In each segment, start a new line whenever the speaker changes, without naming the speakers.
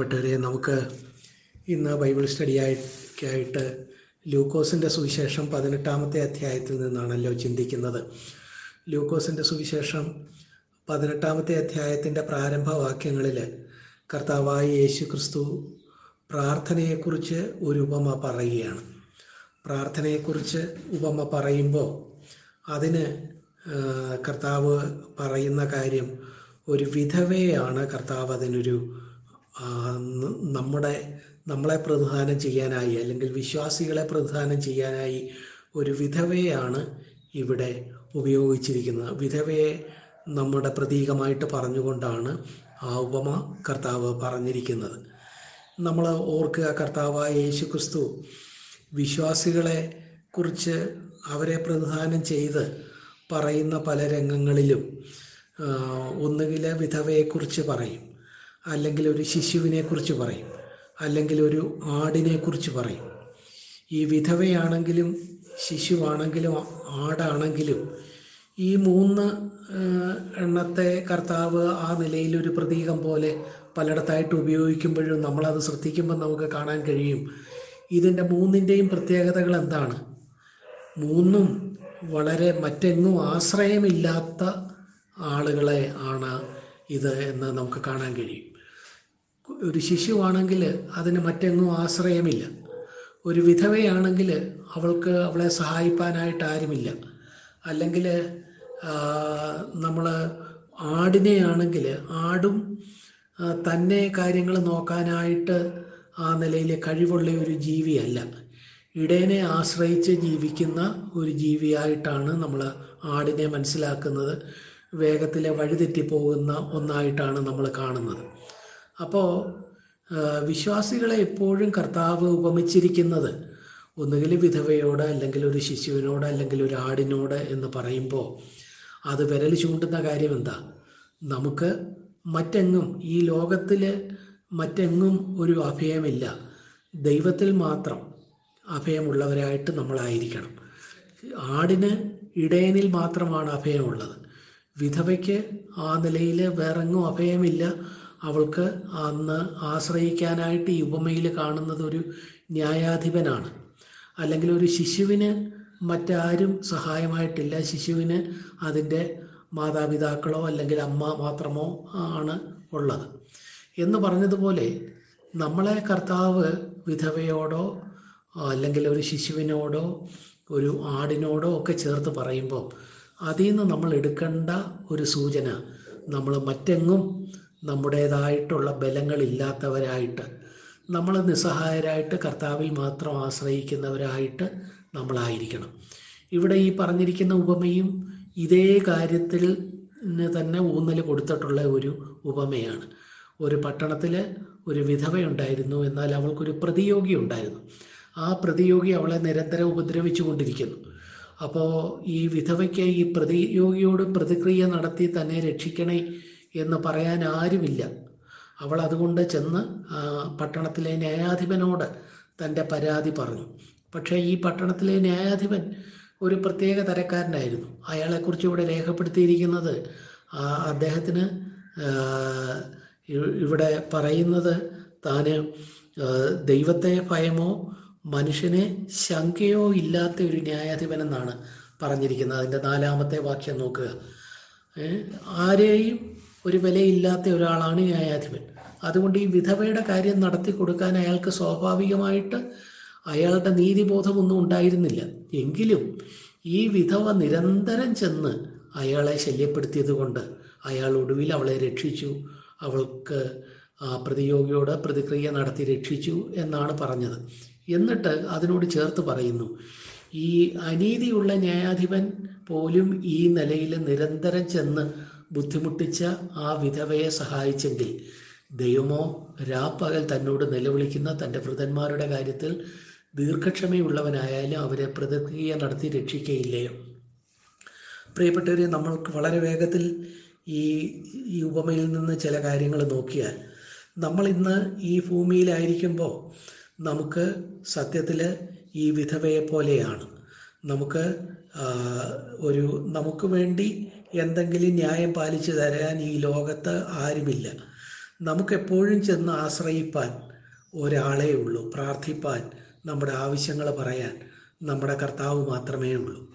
പ്രിയപ്പെട്ടവരെ നമുക്ക് ഇന്ന് ബൈബിൾ സ്റ്റഡിയായിട്ട് ലൂക്കോസിന്റെ സുവിശേഷം പതിനെട്ടാമത്തെ അധ്യായത്തിൽ നിന്നാണല്ലോ ചിന്തിക്കുന്നത്. ലൂക്കോസിന്റെ സുവിശേഷം പതിനെട്ടാമത്തെ അധ്യായത്തിന്റെ പ്രാരംഭ വാക്യങ്ങളിൽ കർത്താവായ യേശു ക്രിസ്തു പ്രാർത്ഥനയെക്കുറിച്ച് ഒരു ഉപമ പറയുകയാണ്. പ്രാർത്ഥനയെക്കുറിച്ച് ഉപമ പറയുമ്പോൾ അതിന് കർത്താവ് പറയുന്ന കാര്യം ഒരു വിധവയാണ് കർത്താവ് അതിനൊരു നമ്മുടെ നമ്മളെ പ്രതിദാനം ചെയ്യാനായി അല്ലെങ്കിൽ വിശ്വാസികളെ പ്രതിദാനം ചെയ്യാനായി ഒരു വിധവയാണ് ഇവിടെ ഉപയോഗിച്ചിരിക്കുന്നത്. വിധവയെ നമ്മുടെ പ്രതീകമായിട്ട് പറഞ്ഞുകൊണ്ടാണ് ആ ഉപമ കർത്താവ് പറഞ്ഞിരിക്കുന്നത്. നമ്മൾ ഓർക്കുക കർത്താവായ യേശു ക്രിസ്തു വിശ്വാസികളെ കുറിച്ച് അവരെ പ്രതിദാനം ചെയ്ത് പറയുന്ന പല രംഗങ്ങളിലും ഒന്നുകിലെ വിധവയെക്കുറിച്ച് പറയും. അല്ലെങ്കിൽ ഒരു ശിശുവിനെ കുറിച്ച് പറയും. അല്ലെങ്കിൽ ഒരു ആടിനെ കുറിച്ച് പറയും. ഈ വിധവയാണെങ്കിലും ശിശുവാണെങ്കിലും ആടാണെങ്കിലും ഈ മൂന്ന് എണ്ണത്തെ കർത്താവ് ആ നിലയിൽ ഒരു പ്രതീകം പോലെ പലയിടത്തായിട്ട് ഉപയോഗിക്കുമ്പോഴും നമ്മളത് ശ്രദ്ധിക്കുമ്പോൾ നമുക്ക് കാണാൻ കഴിയും. ഇതിന്റെ മൂന്നിന്റെയും പ്രത്യേകതകൾ എന്താണ്? മൂന്നും വളരെ മറ്റെങ്ങും ആശ്രയമില്ലാത്ത ആളുകളെ ആണ് ഇത് എന്ന് നമുക്ക് കാണാൻ കഴിയും. ഒരു ശിശുവാണെങ്കിൽ അതിന് മറ്റെങ്ങും ആശ്രയമില്ല. ഒരു വിധവയാണെങ്കിൽ അവൾക്ക് അവളെ സഹായിപ്പാനായിട്ട് ആരുമില്ല. അല്ലെങ്കിൽ നമ്മൾ ആടിനെയാണെങ്കിൽ ആടും തന്നെ കാര്യങ്ങൾ നോക്കാനായിട്ട് ആ നിലയിൽ കഴിവുള്ള ഒരു ജീവിയല്ല. ഇടയനെ ആശ്രയിച്ച് ജീവിക്കുന്ന ഒരു ജീവിയായിട്ടാണ് നമ്മൾ ആടിനെ മനസ്സിലാക്കുന്നത്. വേഗത്തിൽ വഴിതെറ്റിപ്പോകുന്ന ഒന്നായിട്ടാണ് നമ്മൾ കാണുന്നത്. അപ്പോൾ വിശ്വാസികളെ എപ്പോഴും കർത്താവ് ഉപമിച്ചിരിക്കുന്നത് ഒന്നുകിൽ വിധവയോട് അല്ലെങ്കിൽ ഒരു ശിശുവിനോട് അല്ലെങ്കിൽ ഒരു ആടിനോട് എന്ന് പറയുമ്പോൾ അത് വിരൽ ചൂണ്ടുന്ന കാര്യം എന്താ? നമുക്ക് മറ്റെങ്ങും ഈ ലോകത്തിൽ മറ്റെങ്ങും ഒരു അഭയമില്ല. ദൈവത്തിൽ മാത്രം അഭയമുള്ളവരായിട്ട് നമ്മളായിരിക്കണം. ആടിന് ഇടയനിൽ മാത്രമാണ് അഭയമുള്ളത്. വിധവയ്ക്ക് ആ നിലയിൽ വേറെങ്ങും അഭയമില്ല. അവൾക്ക് അന്ന് ആശ്രയിക്കാനായിട്ട് ഈ ഉപമയിൽ കാണുന്നത് ഒരു ന്യായാധിപനാണ്. അല്ലെങ്കിൽ ഒരു ശിശുവിന് മറ്റാരും സഹായമായിട്ടില്ല. ശിശുവിന് അതിന്റെ മാതാപിതാക്കളോ അല്ലെങ്കിൽ അമ്മ മാത്രമോ ആണ് ഉള്ളത്. എന്ന് പറഞ്ഞതുപോലെ നമ്മളെ കർത്താവ് വിധവയോടോ അല്ലെങ്കിൽ ഒരു ശിശുവിനോടോ ഒരു ആടിനോടോ ഒക്കെ ചേർത്ത് പറയുമ്പോൾ അതിൽ നിന്ന് നമ്മൾ എടുക്കേണ്ട ഒരു സൂചന നമ്മൾ മറ്റെങ്ങും നമ്മുടേതായിട്ടുള്ള ബലങ്ങളില്ലാത്തവരായിട്ട് നമ്മൾ നിസ്സഹായരായിട്ട് കർത്താവിൽ മാത്രം ആശ്രയിക്കുന്നവരായിട്ട് നമ്മളായിരിക്കണം. ഇവിടെ ഈ പറഞ്ഞിരിക്കുന്ന ഉപമയും ഇതേ കാര്യത്തിൽ തന്നെ ഊന്നൽ കൊടുത്തിട്ടുള്ള ഒരു ഉപമയാണ്. ഒരു പട്ടണത്തിൽ ഒരു വിധവയുണ്ടായിരുന്നു എന്നാൽ അവൾക്കൊരു പ്രതിയോഗി ഉണ്ടായിരുന്നു. ആ പ്രതിയോഗി അവളെ നിരന്തരം ഉപദ്രവിച്ചു കൊണ്ടിരിക്കുന്നു. അപ്പോൾ ഈ വിധവയ്ക്ക് ഈ പ്രതിയോഗിയോട് പ്രതിക്രിയ നടത്തി തന്നെ രക്ഷിക്കണേ എന്ന് പറയാൻ ആരുമില്ല. അവൾ അതുകൊണ്ട് ചെന്ന് പട്ടണത്തിലെ ന്യായാധിപനോട് തന്റെ പരാതി പറഞ്ഞു. പക്ഷേ ഈ പട്ടണത്തിലെ ന്യായാധിപൻ ഒരു പ്രത്യേക തരക്കാരനായിരുന്നു. അയാളെക്കുറിച്ച് ഇവിടെ രേഖപ്പെടുത്തിയിരിക്കുന്നത് അദ്ദേഹത്തിന് ഇവിടെ പറയുന്നത് താന് ദൈവത്തെ ഭയമോ മനുഷ്യനെ ശങ്കയോ ഇല്ലാത്ത ഒരു ന്യായാധിപനെന്നാണ് പറഞ്ഞിരിക്കുന്നത്. അതിന്റെ നാലാമത്തെ വാക്യം നോക്കുക. ആരെയും ഒരു വിലയില്ലാത്ത ഒരാളാണ് ന്യായാധിപൻ അതുകൊണ്ട് ഈ വിധവയുടെ കാര്യം നടത്തി കൊടുക്കാൻ അയാൾക്ക് സ്വാഭാവികമായിട്ട് അയാളുടെ നീതിബോധമൊന്നും ഉണ്ടായിരുന്നില്ല. എങ്കിലും ഈ വിധവ നിരന്തരം ചെന്ന് അയാളെ ശല്യപ്പെടുത്തിയത് കൊണ്ട് അയാൾ ഒടുവിൽ അവളെ രക്ഷിച്ചു. അവൾക്ക് ആ പ്രതിയോഗിയോട് പ്രതിക്രിയ നടത്തി രക്ഷിച്ചു എന്നാണ് പറഞ്ഞത്. എന്നിട്ട് അതിനോട് ചേർത്ത് പറയുന്നു ഈ അനീതിയുള്ള ന്യായാധിപൻ പോലും ഈ നിലയിൽ നിരന്തരം ചെന്ന് ബുദ്ധിമുട്ടിച്ച ആ വിധവയെ സഹായിച്ചെങ്കിൽ ദൈവമോ രാപ്പകൽ തന്നോട് നിലവിളിക്കുന്ന തന്റെ വൃതന്മാരുടെ കാര്യത്തിൽ ദീർഘക്ഷമയുള്ളവനായാലും അവരെ പ്രതിക്രിയ നടത്തി രക്ഷിക്കയില്ലയോ പ്രിയപ്പെട്ടവരെ നമ്മൾക്ക് വളരെ വേഗത്തിൽ ഈ ഈ ഉപമയിൽ നിന്ന് ചില കാര്യങ്ങൾ നോക്കിയാൽ നമ്മൾ ഇന്ന് ഈ ഭൂമിയിലായിരിക്കുമ്പോൾ നമുക്ക് സത്യത്തിൽ ഈ വിധവയെ പോലെയാണ്. നമുക്ക് ഒരു നമുക്ക് വേണ്ടി എന്തെങ്കിലും ന്യായം പാലിച്ചു തരാൻ ഈ ലോകത്ത് ആരുമില്ല. നമുക്കെപ്പോഴും ചെന്ന് ആശ്രയിപ്പാൻ ഒരാളേ ഉള്ളൂ. പ്രാർത്ഥിപ്പാൻ നമ്മുടെ ആവശ്യങ്ങൾ പറയാൻ നമ്മുടെ കർത്താവ് മാത്രമേ ഉള്ളൂ.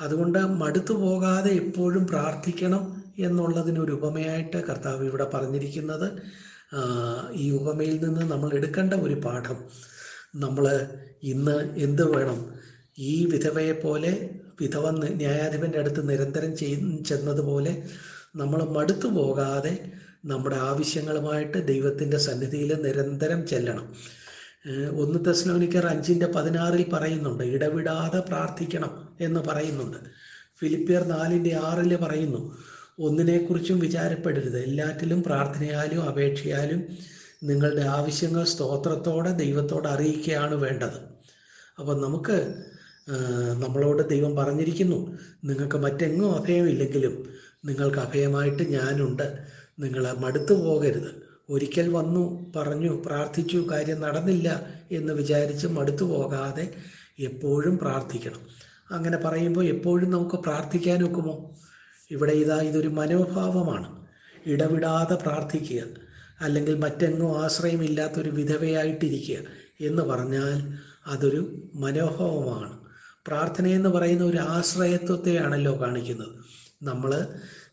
അതുകൊണ്ട് മടുത്തു പോകാതെ എപ്പോഴും പ്രാർത്ഥിക്കണം എന്നുള്ളതിനൊരു ഉപമയായിട്ട് കർത്താവ് ഇവിടെ പറഞ്ഞിരിക്കുന്നത്. ഈ ഉപമയിൽ നിന്ന് നമ്മൾ എടുക്കേണ്ട ഒരു പാഠം. നമ്മൾ ഇന്ന് എന്ത് വേണം? ഈ വിധവയെ പോലെ വിധവ ന്യായാധിപന്റെ അടുത്ത് നിരന്തരം ചെന്നതുപോലെ നമ്മൾ മടുത്തു പോകാതെ നമ്മുടെ ആവശ്യങ്ങളുമായിട്ട് ദൈവത്തിന്റെ സന്നിധിയിൽ നിരന്തരം ചെല്ലണം. ഒന്ന് തെസ്ലോനിക്കർ അഞ്ചിന്റെ പതിനാറിൽ പറയുന്നുണ്ട് ഇടവിടാതെ പ്രാർത്ഥിക്കണം എന്ന് പറയുന്നുണ്ട്. ഫിലിപ്പിയർ നാലിന്റെ ആറിൽ പറയുന്നു ഒന്നിനെക്കുറിച്ചും വിചാരപ്പെടരുത്. എല്ലാറ്റിലും പ്രാർത്ഥനയാലും അപേക്ഷയാലും നിങ്ങളുടെ ആവശ്യങ്ങൾ സ്തോത്രത്തോടെ ദൈവത്തോട് അറിയിക്കുകയാണ് വേണ്ടത്. അപ്പം നമുക്ക് നമ്മളോട് ദൈവം പറഞ്ഞിരിക്കുന്നു. നിങ്ങൾക്ക് മറ്റെങ്ങും അഭയമില്ലെങ്കിലും നിങ്ങൾക്ക് അഭയമായിട്ട് ഞാനുണ്ട്. നിങ്ങൾ മടുത്തു പോകരുത്. ഒരിക്കൽ വന്നു പറഞ്ഞു പ്രാർത്ഥിച്ചു കാര്യം നടന്നില്ല എന്ന് വിചാരിച്ച് മടുത്തു പോകാതെ എപ്പോഴും പ്രാർത്ഥിക്കണം. അങ്ങനെ പറയുമ്പോൾ എപ്പോഴും നമുക്ക് പ്രാർത്ഥിക്കാൻ ഒക്കുമോ ഇവിടെ ഇതാ ഇതൊരു മനോഭാവമാണ്. ഇടവിടാതെ പ്രാർത്ഥിക്കുക. അല്ലെങ്കിൽ മറ്റെങ്ങും ആശ്രയമില്ലാത്തൊരു വിധവയായിട്ടിരിക്കുക എന്ന് പറഞ്ഞാൽ അതൊരു മനോഭാവമാണ്. പ്രാർത്ഥനയെന്ന് പറയുന്ന ഒരു ആശ്രയത്വത്തെയാണല്ലോ കാണിക്കുന്നത്. നമ്മൾ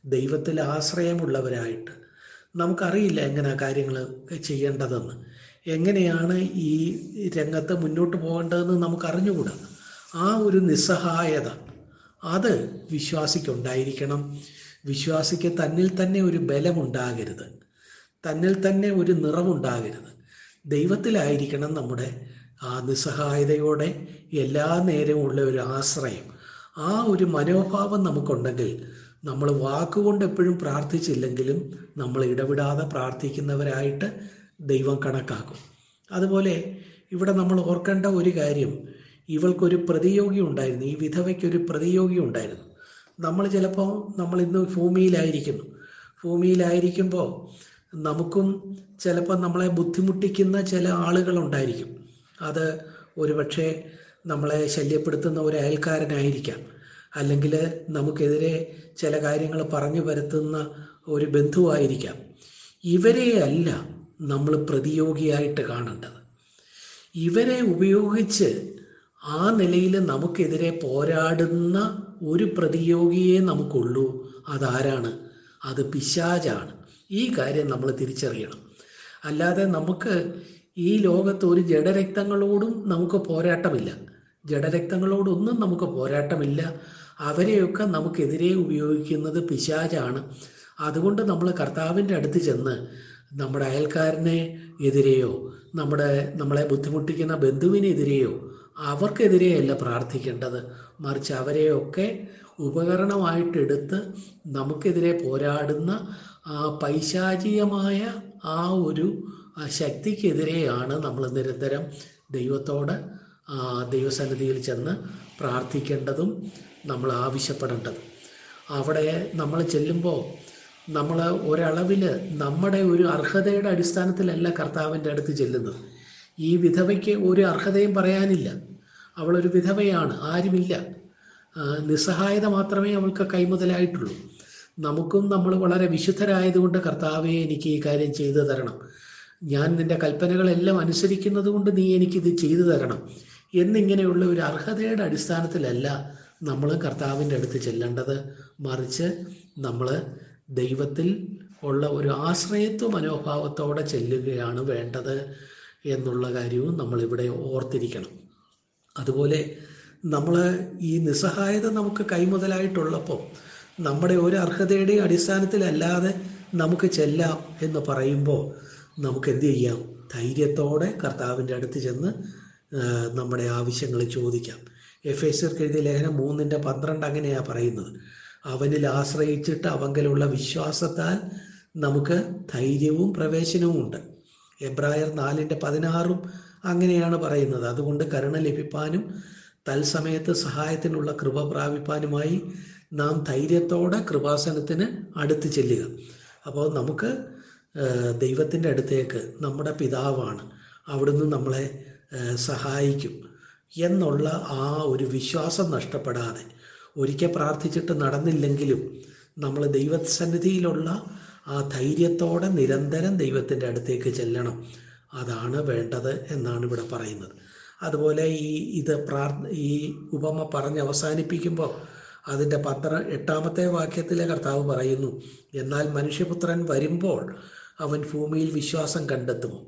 ദൈവത്തിൽ ആശ്രയമുള്ളവരായിട്ട് നമുക്കറിയില്ല എങ്ങനെ കാര്യങ്ങൾ ചെയ്യേണ്ടതെന്ന്. എങ്ങനെയാണ് ഈ രംഗത്ത് മുന്നോട്ട് പോകേണ്ടതെന്ന് നമുക്ക് അറിഞ്ഞുകൂടാ ആ ഒരു നിസ്സഹായത അത് വിശ്വാസിക്കുണ്ടായിരിക്കണം. വിശ്വാസിക്ക് തന്നിൽ തന്നെ ഒരു ബലമുണ്ടാകരുത്. തന്നിൽ തന്നെ ഒരു നിറമുണ്ടാകരുത് ദൈവത്തിലായിരിക്കണം നമ്മുടെ ആ നിസ്സഹായതയോടെ എല്ലാ നേരവും ഉള്ള ഒരു ആശ്രയം. ആ ഒരു മനോഭാവം നമുക്കുണ്ടെങ്കിൽ നമ്മൾ വാക്കുകൊണ്ട് എപ്പോഴും പ്രാർത്ഥിച്ചില്ലെങ്കിലും നമ്മൾ ഇടപെടാതെ പ്രാർത്ഥിക്കുന്നവരായിട്ട് ദൈവം കണക്കാക്കും. അതുപോലെ ഇവിടെ നമ്മൾ ഓർക്കേണ്ട ഒരു കാര്യം ഇവൾക്കൊരു പ്രതിയോഗി ഉണ്ടായിരുന്നു ഈ വിധവയ്ക്കൊരു പ്രതിയോഗി ഉണ്ടായിരുന്നു. നമ്മൾ ചിലപ്പോൾ നമ്മൾ ഇന്ന് ഭൂമിയിലായിരിക്കുന്നു. ഭൂമിയിലായിരിക്കുമ്പോൾ നമുക്കും ചിലപ്പോൾ നമ്മളെ ബുദ്ധിമുട്ടിക്കുന്ന ചില ആളുകളുണ്ടായിരിക്കും അത് ഒരുപക്ഷെ നമ്മളെ ശല്യപ്പെടുത്തുന്ന ഒരു അയൽക്കാരനായിരിക്കാം. അല്ലെങ്കിൽ നമുക്കെതിരെ ചില കാര്യങ്ങൾ പറഞ്ഞു വരുത്തുന്ന ഒരു ബന്ധുവായിരിക്കാം. ഇവരെയല്ല നമ്മൾ പ്രതിയോഗിയായിട്ട് കാണേണ്ടത്. ഇവരെ ഉപയോഗിച്ച് ആ നിലയിൽ നമുക്കെതിരെ പോരാടുന്ന ഒരു പ്രതിയോഗിയെ നമുക്കുള്ളൂ. അതാരാണ്? അത് പിശാചാണ്. ഈ കാര്യം നമ്മൾ തിരിച്ചറിയണം. അല്ലാതെ നമുക്ക് ഈ ലോകത്ത് ഒരു ജഡരക്തങ്ങളോടും നമുക്ക് പോരാട്ടമില്ല. ജഡരക്തങ്ങളോടൊന്നും നമുക്ക് പോരാട്ടമില്ല. അവരെയൊക്കെ നമുക്കെതിരെ ഉപയോഗിക്കുന്നത് പിശാചാണ്. അതുകൊണ്ട് നമ്മൾ കർത്താവിന്റെ അടുത്ത് ചെന്ന് നമ്മുടെ അയൽക്കാരനെ എതിരെയോ നമ്മുടെ നമ്മളെ ബുദ്ധിമുട്ടിക്കുന്ന ബന്ധുവിനെതിരെയോ അവർക്കെതിരെയല്ല പ്രാർത്ഥിക്കേണ്ടത്. മറിച്ച് അവരെയൊക്കെ ഉപകരണമായിട്ടെടുത്ത് നമുക്കെതിരെ പോരാടുന്ന പൈശാചികമായ ആ ഒരു ആ ശക്തിക്കെതിരെയാണ് നമ്മൾ നിരന്തരം ദൈവത്തോട് ദൈവസന്നിധിയിൽ ചെന്ന് പ്രാർത്ഥിക്കേണ്ടതും നമ്മൾ ആവശ്യപ്പെടേണ്ടതും. അവിടെ നമ്മൾ ചെല്ലുമ്പോൾ നമ്മൾ ഒരളവിൽ നമ്മുടെ ഒരു അർഹതയുടെ അടിസ്ഥാനത്തിലല്ല കർത്താവിന്റെ അടുത്ത് ചെല്ലുന്നത്. ഈ വിധവയ്ക്ക് ഒരു അർഹതയും പറയാനില്ല. അവളൊരു വിധവയാണ് ആരുമില്ല. നിസ്സഹായത മാത്രമേ അവൾക്ക് കൈമുതലായിട്ടുള്ളൂ. നമുക്കും നമ്മൾ വളരെ വിശുദ്ധരായതുകൊണ്ട് കർത്താവെ എനിക്ക് ഈ കാര്യം ചെയ്തു തരണം. ഞാൻ നിന്റെ കൽപ്പനകളെല്ലാം അനുസരിക്കുന്നത് കൊണ്ട് നീ എനിക്കിത് ചെയ്തു തരണം. എന്നിങ്ങനെയുള്ള ഒരു അർഹതയുടെ അടിസ്ഥാനത്തിലല്ല നമ്മൾ കർത്താവിന്റെ അടുത്ത് ചെല്ലേണ്ടത്. മറിച്ച് നമ്മൾ ദൈവത്തിൽ ഉള്ള ഒരു ആശ്രയത്വ മനോഭാവത്തോടെ ചെല്ലുകയാണ് വേണ്ടത് എന്നുള്ള കാര്യവും നമ്മളിവിടെ ഓർത്തിരിക്കണം. അതുപോലെ നമ്മൾ ഈ നിസ്സഹായത നമുക്ക് കൈമുതലായിട്ടുള്ളപ്പോൾ നമ്മുടെ ഒരു അർഹതയുടെയും അടിസ്ഥാനത്തിലല്ലാതെ നമുക്ക് ചെല്ലാം എന്ന് പറയുമ്പോൾ നമുക്ക് എന്ത് ചെയ്യാം ധൈര്യത്തോടെ കർത്താവിന്റെ അടുത്ത് ചെന്ന് നമ്മുടെ ആവശ്യങ്ങൾ ചോദിക്കാം. എഫ് എസ് എഴുതിയ ലേഖനം മൂന്നിന്റെ പന്ത്രണ്ട് അങ്ങനെയാണ് പറയുന്നത്. അവനിൽ ആശ്രയിച്ചിട്ട് അവങ്കലുള്ള വിശ്വാസത്താൽ നമുക്ക് ധൈര്യവും പ്രവേശനവും ഉണ്ട്. എബ്രായർ നാലിന്റെ പതിനാറും അങ്ങനെയാണ് പറയുന്നത്. അതുകൊണ്ട് കരുണ ലഭിപ്പാനും തത്സമയത്ത് സഹായത്തിനുള്ള കൃപ പ്രാപിപ്പാനുമായി നാം ധൈര്യത്തോടെ കൃപാസനത്തിന് അടുത്ത് ചെല്ലുക. അപ്പോൾ നമുക്ക് ദൈവത്തിന്റെ അടുത്തേക്ക് നമ്മുടെ പിതാവാണ്. അവിടുന്ന് നമ്മളെ സഹായിക്കും എന്നുള്ള ആ ഒരു വിശ്വാസം നഷ്ടപ്പെടാതെ. ഒരിക്കൽ പ്രാർത്ഥിച്ചിട്ട് നടന്നില്ലെങ്കിലും നമ്മൾ ദൈവസന്നിധിയിലുള്ള ആ ധൈര്യത്തോടെ നിരന്തരം ദൈവത്തിന്റെ അടുത്തേക്ക് ചെല്ലണം. അതാണ് വേണ്ടത് എന്നാണ് ഇവിടെ പറയുന്നത്. അതുപോലെ ഈ ഇത് പ്രാർ ഈ ഉപമ പറഞ്ഞ് അവസാനിപ്പിക്കുമ്പോൾ അതിന്റെ പത്ര എട്ടാമത്തെ വാക്യത്തിലെ കർത്താവ് പറയുന്നു എന്നാൽ മനുഷ്യപുത്രൻ വരുമ്പോൾ അവൻ ഭൂമിയിൽ വിശ്വാസം കണ്ടെത്തും.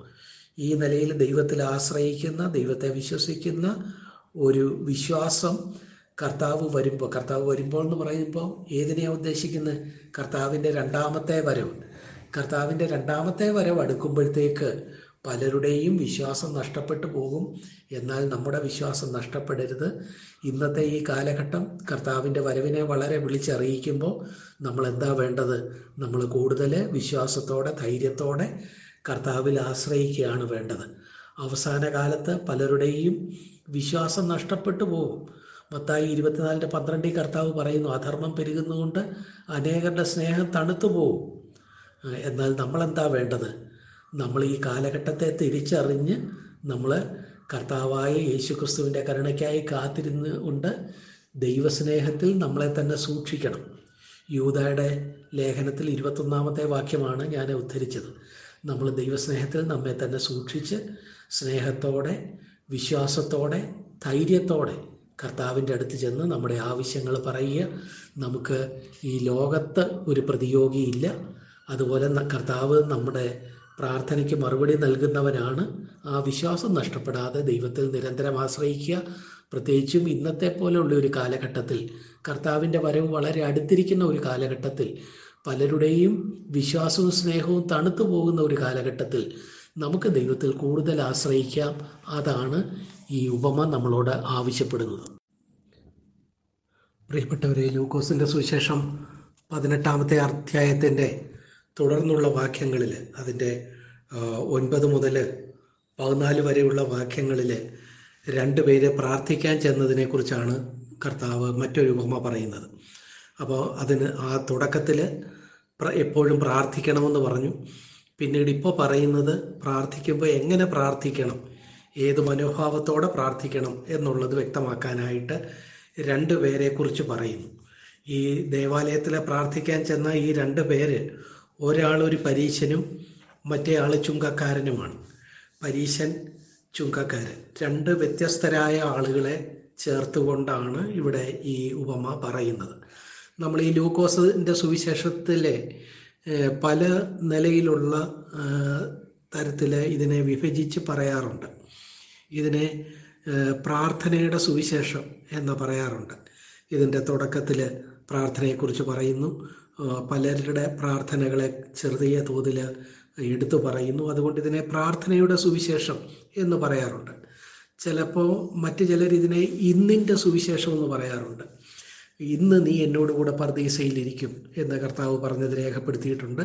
ഈ നിലയിൽ ദൈവത്തിൽ ആശ്രയിക്കുന്ന ദൈവത്തെ വിശ്വസിക്കുന്ന ഒരു വിശ്വാസം കർത്താവ് വരുമ്പോൾ കർത്താവ് വരുമ്പോൾ എന്ന് പറയുമ്പോൾ ഏതിനെയാണ് ഉദ്ദേശിക്കുന്നത് കർത്താവിന്റെ രണ്ടാമത്തെ വരവ്. കർത്താവിന്റെ രണ്ടാമത്തെ വരവ് അടുക്കുമ്പോഴത്തേക്ക് പലരുടെയും വിശ്വാസം നഷ്ടപ്പെട്ടു പോകും. എന്നാൽ നമ്മുടെ വിശ്വാസം നഷ്ടപ്പെടരുത്. ഇന്നത്തെ ഈ കാലഘട്ടം കർത്താവിന്റെ വരവിനെ വളരെ വിളിച്ചറിയിക്കുമ്പോൾ നമ്മൾ എന്താ വേണ്ടത്? നമ്മൾ കൂടുതൽ വിശ്വാസത്തോടെ ധൈര്യത്തോടെ കർത്താവിൽ ആശ്രയിക്കുകയാണ് വേണ്ടത്. അവസാന കാലത്ത് പലരുടെയും വിശ്വാസം നഷ്ടപ്പെട്ടു പോകും. മത്തായി ഇരുപത്തിനാലിന്റെ പന്ത്രണ്ടിൽ കർത്താവ് പറയുന്നു അധർമ്മം പെരുകുന്നതുകൊണ്ട് അനേകരുടെ സ്നേഹം തണുത്തു പോകും. എന്നാൽ നമ്മളെന്താ വേണ്ടത്? നമ്മൾ ഈ കാലഘട്ടത്തെ തിരിച്ചറിഞ്ഞ് നമ്മൾ കർത്താവായ യേശുക്രിസ്തുവിന്റെ കരുണയ്ക്കായി കാത്തിരുന്ന് കൊണ്ട് ദൈവസ്നേഹത്തിൽ നമ്മളെ തന്നെ സൂക്ഷിക്കണം. യൂതയുടെ ലേഖനത്തിൽ ഇരുപത്തൊന്നാമത്തെ വാക്യമാണ് ഞാൻ ഉദ്ധരിച്ചത്. നമ്മൾ ദൈവസ്നേഹത്തിൽ നമ്മെ തന്നെ സൂക്ഷിച്ച് സ്നേഹത്തോടെ വിശ്വാസത്തോടെ ധൈര്യത്തോടെ കർത്താവിന്റെ അടുത്ത് ചെന്ന് നമ്മുടെ ആവശ്യങ്ങൾ പറയുക. നമുക്ക് ഈ ലോകത്ത് ഒരു പ്രതിയോഗിയില്ല. അതുപോലെ കർത്താവ് നമ്മുടെ പ്രാർത്ഥനയ്ക്ക് മറുപടി നൽകുന്നവനാണ്. ആ വിശ്വാസം നഷ്ടപ്പെടാതെ ദൈവത്തിൽ നിരന്തരം ആശ്രയിക്കുക. പ്രത്യേകിച്ചും ഇന്നത്തെ പോലെയുള്ള ഒരു കാലഘട്ടത്തിൽ കർത്താവിന്റെ വരവ് വളരെ അടുത്തിരിക്കുന്ന ഒരു കാലഘട്ടത്തിൽ പലരുടെയും വിശ്വാസവും സ്നേഹവും തണുത്തു പോകുന്ന ഒരു കാലഘട്ടത്തിൽ നമുക്ക് ദൈവത്തിൽ കൂടുതൽ ആശ്രയിക്കാം. അതാണ് ഈ ഉപമ നമ്മളോട് ആവശ്യപ്പെടുന്നത്. പ്രിയപ്പെട്ടവരെ ലൂക്കോസിന്റെ സുവിശേഷം പതിനെട്ടാമത്തെ അധ്യായത്തിന്റെ തുടർന്നുള്ള വാക്യങ്ങളിൽ അതിന്റെ ഒൻപത് മുതൽ പതിനാല് വരെയുള്ള വാക്യങ്ങളിൽ രണ്ട് പേര് പ്രാർത്ഥിക്കാൻ ചെന്നതിനെക്കുറിച്ചാണ് കർത്താവ് മറ്റൊരു ഉപമ പറയുന്നത്. അപ്പോൾ അതിന് ആ തുടക്കത്തിൽ എപ്പോഴും പ്രാർത്ഥിക്കണമെന്ന് പറഞ്ഞു. പിന്നീട് ഇപ്പോൾ പറയുന്നത് പ്രാർത്ഥിക്കുമ്പോൾ എങ്ങനെ പ്രാർത്ഥിക്കണം ഏത് മനോഭാവത്തോടെ പ്രാർത്ഥിക്കണം എന്നുള്ളത് വ്യക്തമാക്കാനായിട്ട് രണ്ട് പേരെക്കുറിച്ച് പറയുന്നു. ഈ ദേവാലയത്തിലെ പ്രാർത്ഥിക്കാൻ ചെന്ന ഈ രണ്ട് പേര് ഒരാൾ ഒരു പരീശനും മറ്റേ ആൾ ചുങ്കക്കാരനുമാണ്. പരീശൻ ചുങ്കക്കാരൻ. രണ്ട് വ്യത്യസ്തരായ ആളുകളെ ചേർത്തുകൊണ്ടാണ് ഇവിടെ ഈ ഉപമ പറയുന്നത്. നമ്മൾ ഈ ലൂക്കോസിന്റെ സുവിശേഷത്തിലെ പല നിലയിലുള്ള തരത്തിൽ ഇതിനെ വിഭജിച്ച് പറയാറുണ്ട്. ഇതിനെ പ്രാർത്ഥനയുടെ സുവിശേഷം എന്ന് പറയാറുണ്ട്. ഇതിന്റെ തുടക്കത്തിൽ പ്രാർത്ഥനയെക്കുറിച്ച് പറയുന്നു. പലരുടെ പ്രാർത്ഥനകളെ ചെറിയ തോതിൽ എടുത്തു പറയുന്നു. അതുകൊണ്ട് ഇതിനെ പ്രാർത്ഥനയുടെ സുവിശേഷം എന്ന് പറയാറുണ്ട്. ചിലപ്പോൾ മറ്റു ചിലർ ഇതിനെ ഇന്നിന്റെ സുവിശേഷം എന്ന് പറയാറുണ്ട്. ഇന്ന് നീ എന്നോട് കൂടെ പർദീസയിലിരിക്കും എന്ന് കർത്താവ് പറഞ്ഞത് രേഖപ്പെടുത്തിയിട്ടുണ്ട്.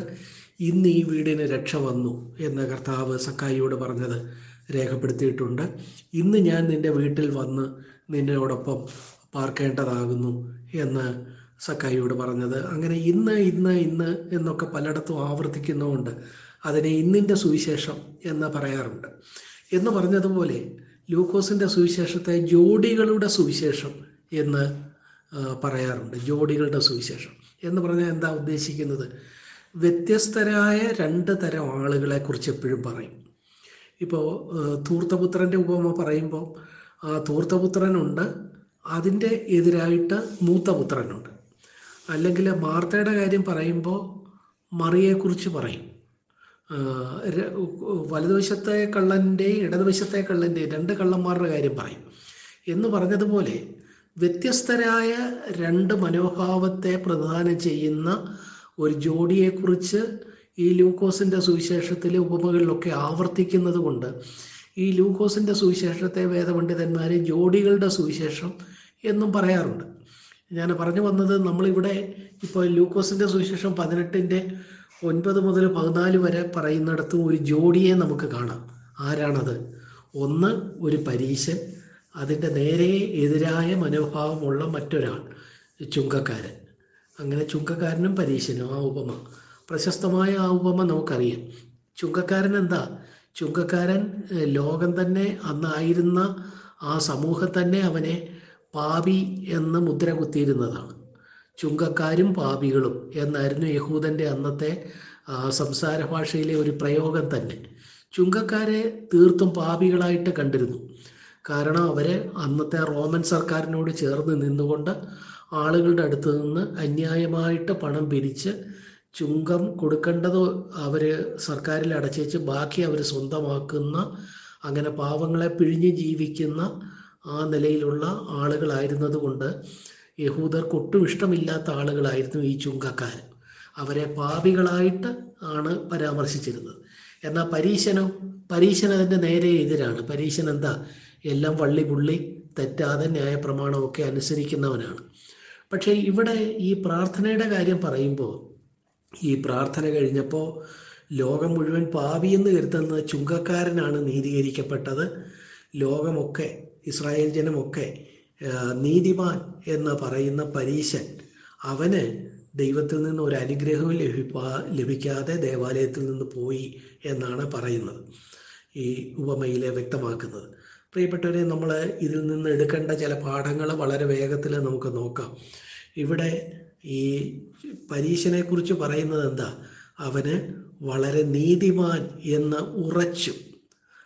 ഇന്ന് ഈ വീടിന് രക്ഷ വന്നു എന്ന് കർത്താവ് സക്കായിയോട് പറഞ്ഞത് രേഖപ്പെടുത്തിയിട്ടുണ്ട്. ഇന്ന് ഞാൻ നിന്റെ വീട്ടിൽ വന്ന് നിന്നോടൊപ്പം പാർക്കേണ്ടതാകുന്നു എന്ന് സക്കായിയോട് പറഞ്ഞത് അങ്ങനെ ഇന്ന് ഇന്ന് ഇന്ന് എന്നൊക്കെ പലയിടത്തും ആവർത്തിക്കുന്നതുകൊണ്ട് അതിനെ ഇന്നിന്റെ സുവിശേഷം എന്ന് പറയാറുണ്ട്. എന്ന് പറഞ്ഞതുപോലെ ലൂക്കോസിന്റെ സുവിശേഷത്തെ ജോഡികളുടെ സുവിശേഷം എന്ന് പറയാറുണ്ട്. ജോഡികളുടെ സുവിശേഷം എന്ന് പറഞ്ഞാൽ എന്താ ഉദ്ദേശിക്കുന്നത്? വ്യത്യസ്തരായ രണ്ട് തരം ആളുകളെ കുറിച്ച് എപ്പോഴും പറയും. ഇപ്പോൾ തൂർത്തപുത്രന്റെ ഉപമ പറയുമ്പോൾ ആ തൂർത്തപുത്രനുണ്ട് അതിന്റെ എതിരായിട്ട് മൂത്തപുത്രനുണ്ട്. അല്ലെങ്കിൽ മാർത്തയുടെ കാര്യം പറയുമ്പോൾ മറിയെക്കുറിച്ച് പറയും. വലതുവശത്തെ കള്ളന്റെയും ഇടതുവശത്തെ കള്ളന്റെയും രണ്ട് കള്ളന്മാരുടെ കാര്യം പറയും. എന്ന് പറഞ്ഞതുപോലെ വ്യത്യസ്തരായ രണ്ട് മനോഭാവത്തെ പ്രദാനം ചെയ്യുന്ന ഒരു ജോഡിയെക്കുറിച്ച് ഈ ലൂക്കോസിന്റെ സുവിശേഷത്തിലെ ഉപമകളിലൊക്കെ ആവർത്തിക്കുന്നത് കൊണ്ട് ഈ ലൂക്കോസിന്റെ സുവിശേഷത്തെ വേദപണ്ഡിതന്മാരെ ജോഡികളുടെ സുവിശേഷം എന്നും പറയാറുണ്ട്. ഞാൻ പറഞ്ഞു വന്നത് നമ്മളിവിടെ ഇപ്പോൾ ലൂക്കോസിന്റെ സുവിശേഷം പതിനെട്ടിന്റെ ഒൻപത് മുതൽ പതിനാല് വരെ പറയുന്നിടത്തും ഒരു ജോഡിയെ നമുക്ക് കാണാം. ആരാണത്? ഒന്ന് ഒരു പരീശൻ അതിന്റെ നേരെ എതിരായ മനോഭാവമുള്ള മറ്റൊരാൾ ചുങ്കക്കാരൻ. അങ്ങനെ ചുങ്കക്കാരനും പരീശനും ആ ഉപമ. പ്രശസ്തമായ ആ ഉപമ നമുക്കറിയാം. ചുങ്കക്കാരൻ എന്താ? ചുങ്കക്കാരൻ ലോകം തന്നെ അന്നായിരുന്ന ആ സമൂഹം തന്നെ അവനെ പാപി എന്ന് മുദ്ര കുത്തിയിരുന്നതാണ്. ചുങ്കക്കാരും പാപികളും എന്നായിരുന്നു യഹൂദന്റെ അന്നത്തെ സംസാര ഭാഷയിലെ ഒരു പ്രയോഗം തന്നെ. ചുങ്കക്കാരെ തീർത്തും പാപികളായിട്ട് കണ്ടിരുന്നു. കാരണം അവരെ അന്നത്തെ റോമൻ സർക്കാരിനോട് ചേർന്ന് നിന്നുകൊണ്ട് ആളുകളുടെ അടുത്ത് നിന്ന് അന്യായമായിട്ട് പണം പിരിച്ച് ചുങ്കം കൊടുക്കേണ്ടത് അവർ സർക്കാരിൽ അടച്ചേച്ച് ബാക്കി അവർ സ്വന്തമാക്കുന്ന അങ്ങനെ പാവങ്ങളെ പിഴിഞ്ഞ് ജീവിക്കുന്ന ആ നിലയിലുള്ള ആളുകളായിരുന്നതുകൊണ്ട് യഹൂദർക്ക് ഒട്ടും ഇഷ്ടമില്ലാത്ത ആളുകളായിരുന്നു ഈ ചുങ്കക്കാർ അവരെ പാപികളായിട്ട് ആണ് പരാമർശിച്ചിരുന്നത്. എന്നാൽ പരീശനോ പരീശൻ അതിന്റെ നേരെ എതിരാണ്. പരീശൻ എന്താ? എല്ലാം വള്ളി പുള്ളി തെറ്റാതെ ന്യായപ്രമാണമൊക്കെ അനുസരിക്കുന്നവനാണ്. പക്ഷേ ഇവിടെ ഈ പ്രാർത്ഥനയുടെ കാര്യം പറയുമ്പോൾ ഈ പ്രാർത്ഥന കഴിഞ്ഞപ്പോൾ ലോകം മുഴുവൻ പാപിയെന്ന് കരുതുന്ന ചുങ്കക്കാരനാണ് നീതീകരിക്കപ്പെട്ടത്. ലോകമൊക്കെ ഇസ്രായേൽ ജനമൊക്കെ നീതിമാൻ എന്ന് പറയുന്ന പരീശൻ അവന് ദൈവത്തിൽ നിന്ന് ഒരു അനുഗ്രഹവും ലഭിപ്പാ ലഭിക്കാതെ ദേവാലയത്തിൽ നിന്ന് പോയി എന്നാണ് പറയുന്നത്. ഈ ഉപമയിലെ വ്യക്തമാക്കുന്നത്. പ്രിയപ്പെട്ടവരെ നമ്മൾ ഇതിൽ നിന്ന് എടുക്കേണ്ട ചില പാഠങ്ങൾ വളരെ വേഗത്തിൽ നമുക്ക് നോക്കാം. ഇവിടെ ഈ പരീശനെ കുറിച്ച് പറയുന്നത് എന്താ? അവന് വളരെ നീതിമാൻ എന്ന് ഉറച്ചു.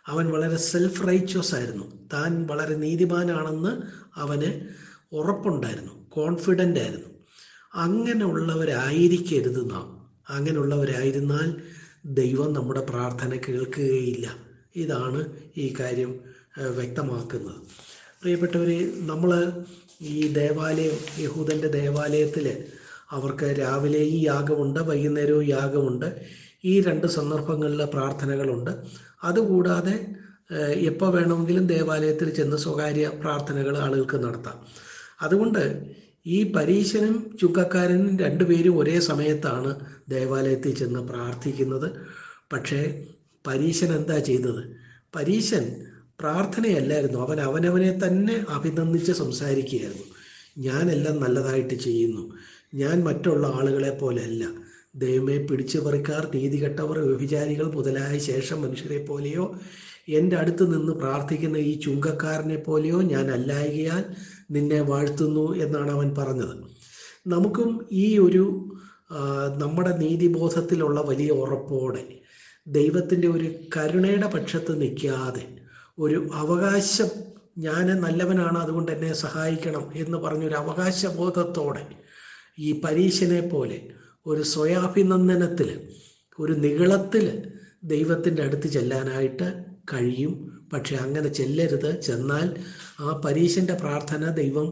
അവൻ വളരെ സെൽഫ് റൈച്ചസ് ആയിരുന്നു. താൻ വളരെ നീതിമാനാണെന്ന് അവന് ഉറപ്പുണ്ടായിരുന്നു കോൺഫിഡന്റ് ആയിരുന്നു. അങ്ങനെയുള്ളവരായിരിക്കരുത് നാം. അങ്ങനെയുള്ളവരായിരുന്നാൽ ദൈവം നമ്മുടെ പ്രാർത്ഥന കേൾക്കുകയില്ല. ഇതാണ് ഈ കാര്യം വ്യക്തമാക്കുന്നത്. പ്രിയപ്പെട്ടവർ നമ്മൾ ഈ ദേവാലയം യഹൂദന്റെ ദേവാലയത്തിൽ അവർക്ക് രാവിലെയും യാഗമുണ്ട് വൈകുന്നേരവും യാഗമുണ്ട് ഈ രണ്ട് സന്ദർഭങ്ങളിലെ പ്രാർത്ഥനകളുണ്ട്. അതുകൂടാതെ എപ്പോൾ വേണമെങ്കിലും ദേവാലയത്തിൽ ചെന്ന് സ്വകാര്യ പ്രാർത്ഥനകൾ ആളുകൾക്ക് നടത്താം. അതുകൊണ്ട് ഈ പരീശനും ചുങ്കക്കാരനും രണ്ടുപേരും ഒരേ സമയത്താണ് ദേവാലയത്തിൽ ചെന്ന് പ്രാർത്ഥിക്കുന്നത്. പക്ഷേ പരീശൻ എന്താ ചെയ്തത്? പരീശൻ പ്രാർത്ഥനയല്ലായിരുന്നു. അവൻ അവനവനെ തന്നെ അഭിനന്ദിച്ച് സംസാരിക്കുകയായിരുന്നു. ഞാനെല്ലാം നല്ലതായിട്ട് ചെയ്യുന്നു. ഞാൻ മറ്റുള്ള ആളുകളെ പോലെയല്ല. ദൈവമേ പിടിച്ചു പറിക്കാർ നീതികെട്ടവർ വ്യഭിചാരികൾ മുതലായ ശേഷം മനുഷ്യരെ പോലെയോ എന്റെ അടുത്ത് നിന്ന് പ്രാർത്ഥിക്കുന്ന ഈ ചുങ്കക്കാരനെ പോലെയോ ഞാൻ അല്ലായകയാൽ നിന്നെ വാഴ്ത്തുന്നു എന്നാണ് അവൻ പറഞ്ഞത്. നമുക്കും ഈ ഒരു നമ്മുടെ നീതിബോധത്തിലുള്ള വലിയ ഉറപ്പോടെ ദൈവത്തിന്റെ ഒരു കരുണയുടെ പക്ഷത്ത് നിൽക്കാതെ ഒരു അവകാശം ഞാൻ നല്ലവനാണ് അതുകൊണ്ട് എന്നെ സഹായിക്കണം എന്ന് പറഞ്ഞൊരു അവകാശബോധത്തോടെ ഈ പരീശനെ പോലെ ഒരു സ്വയാഭിനന്ദനത്തിൽ ഒരു നികളത്തിൽ ദൈവത്തിന്റെ അടുത്ത് ചെല്ലാനായിട്ട് കഴിയും. പക്ഷെ അങ്ങനെ ചെല്ലരുത്. ചെന്നാൽ ആ പരീശന്റെ പ്രാർത്ഥന ദൈവം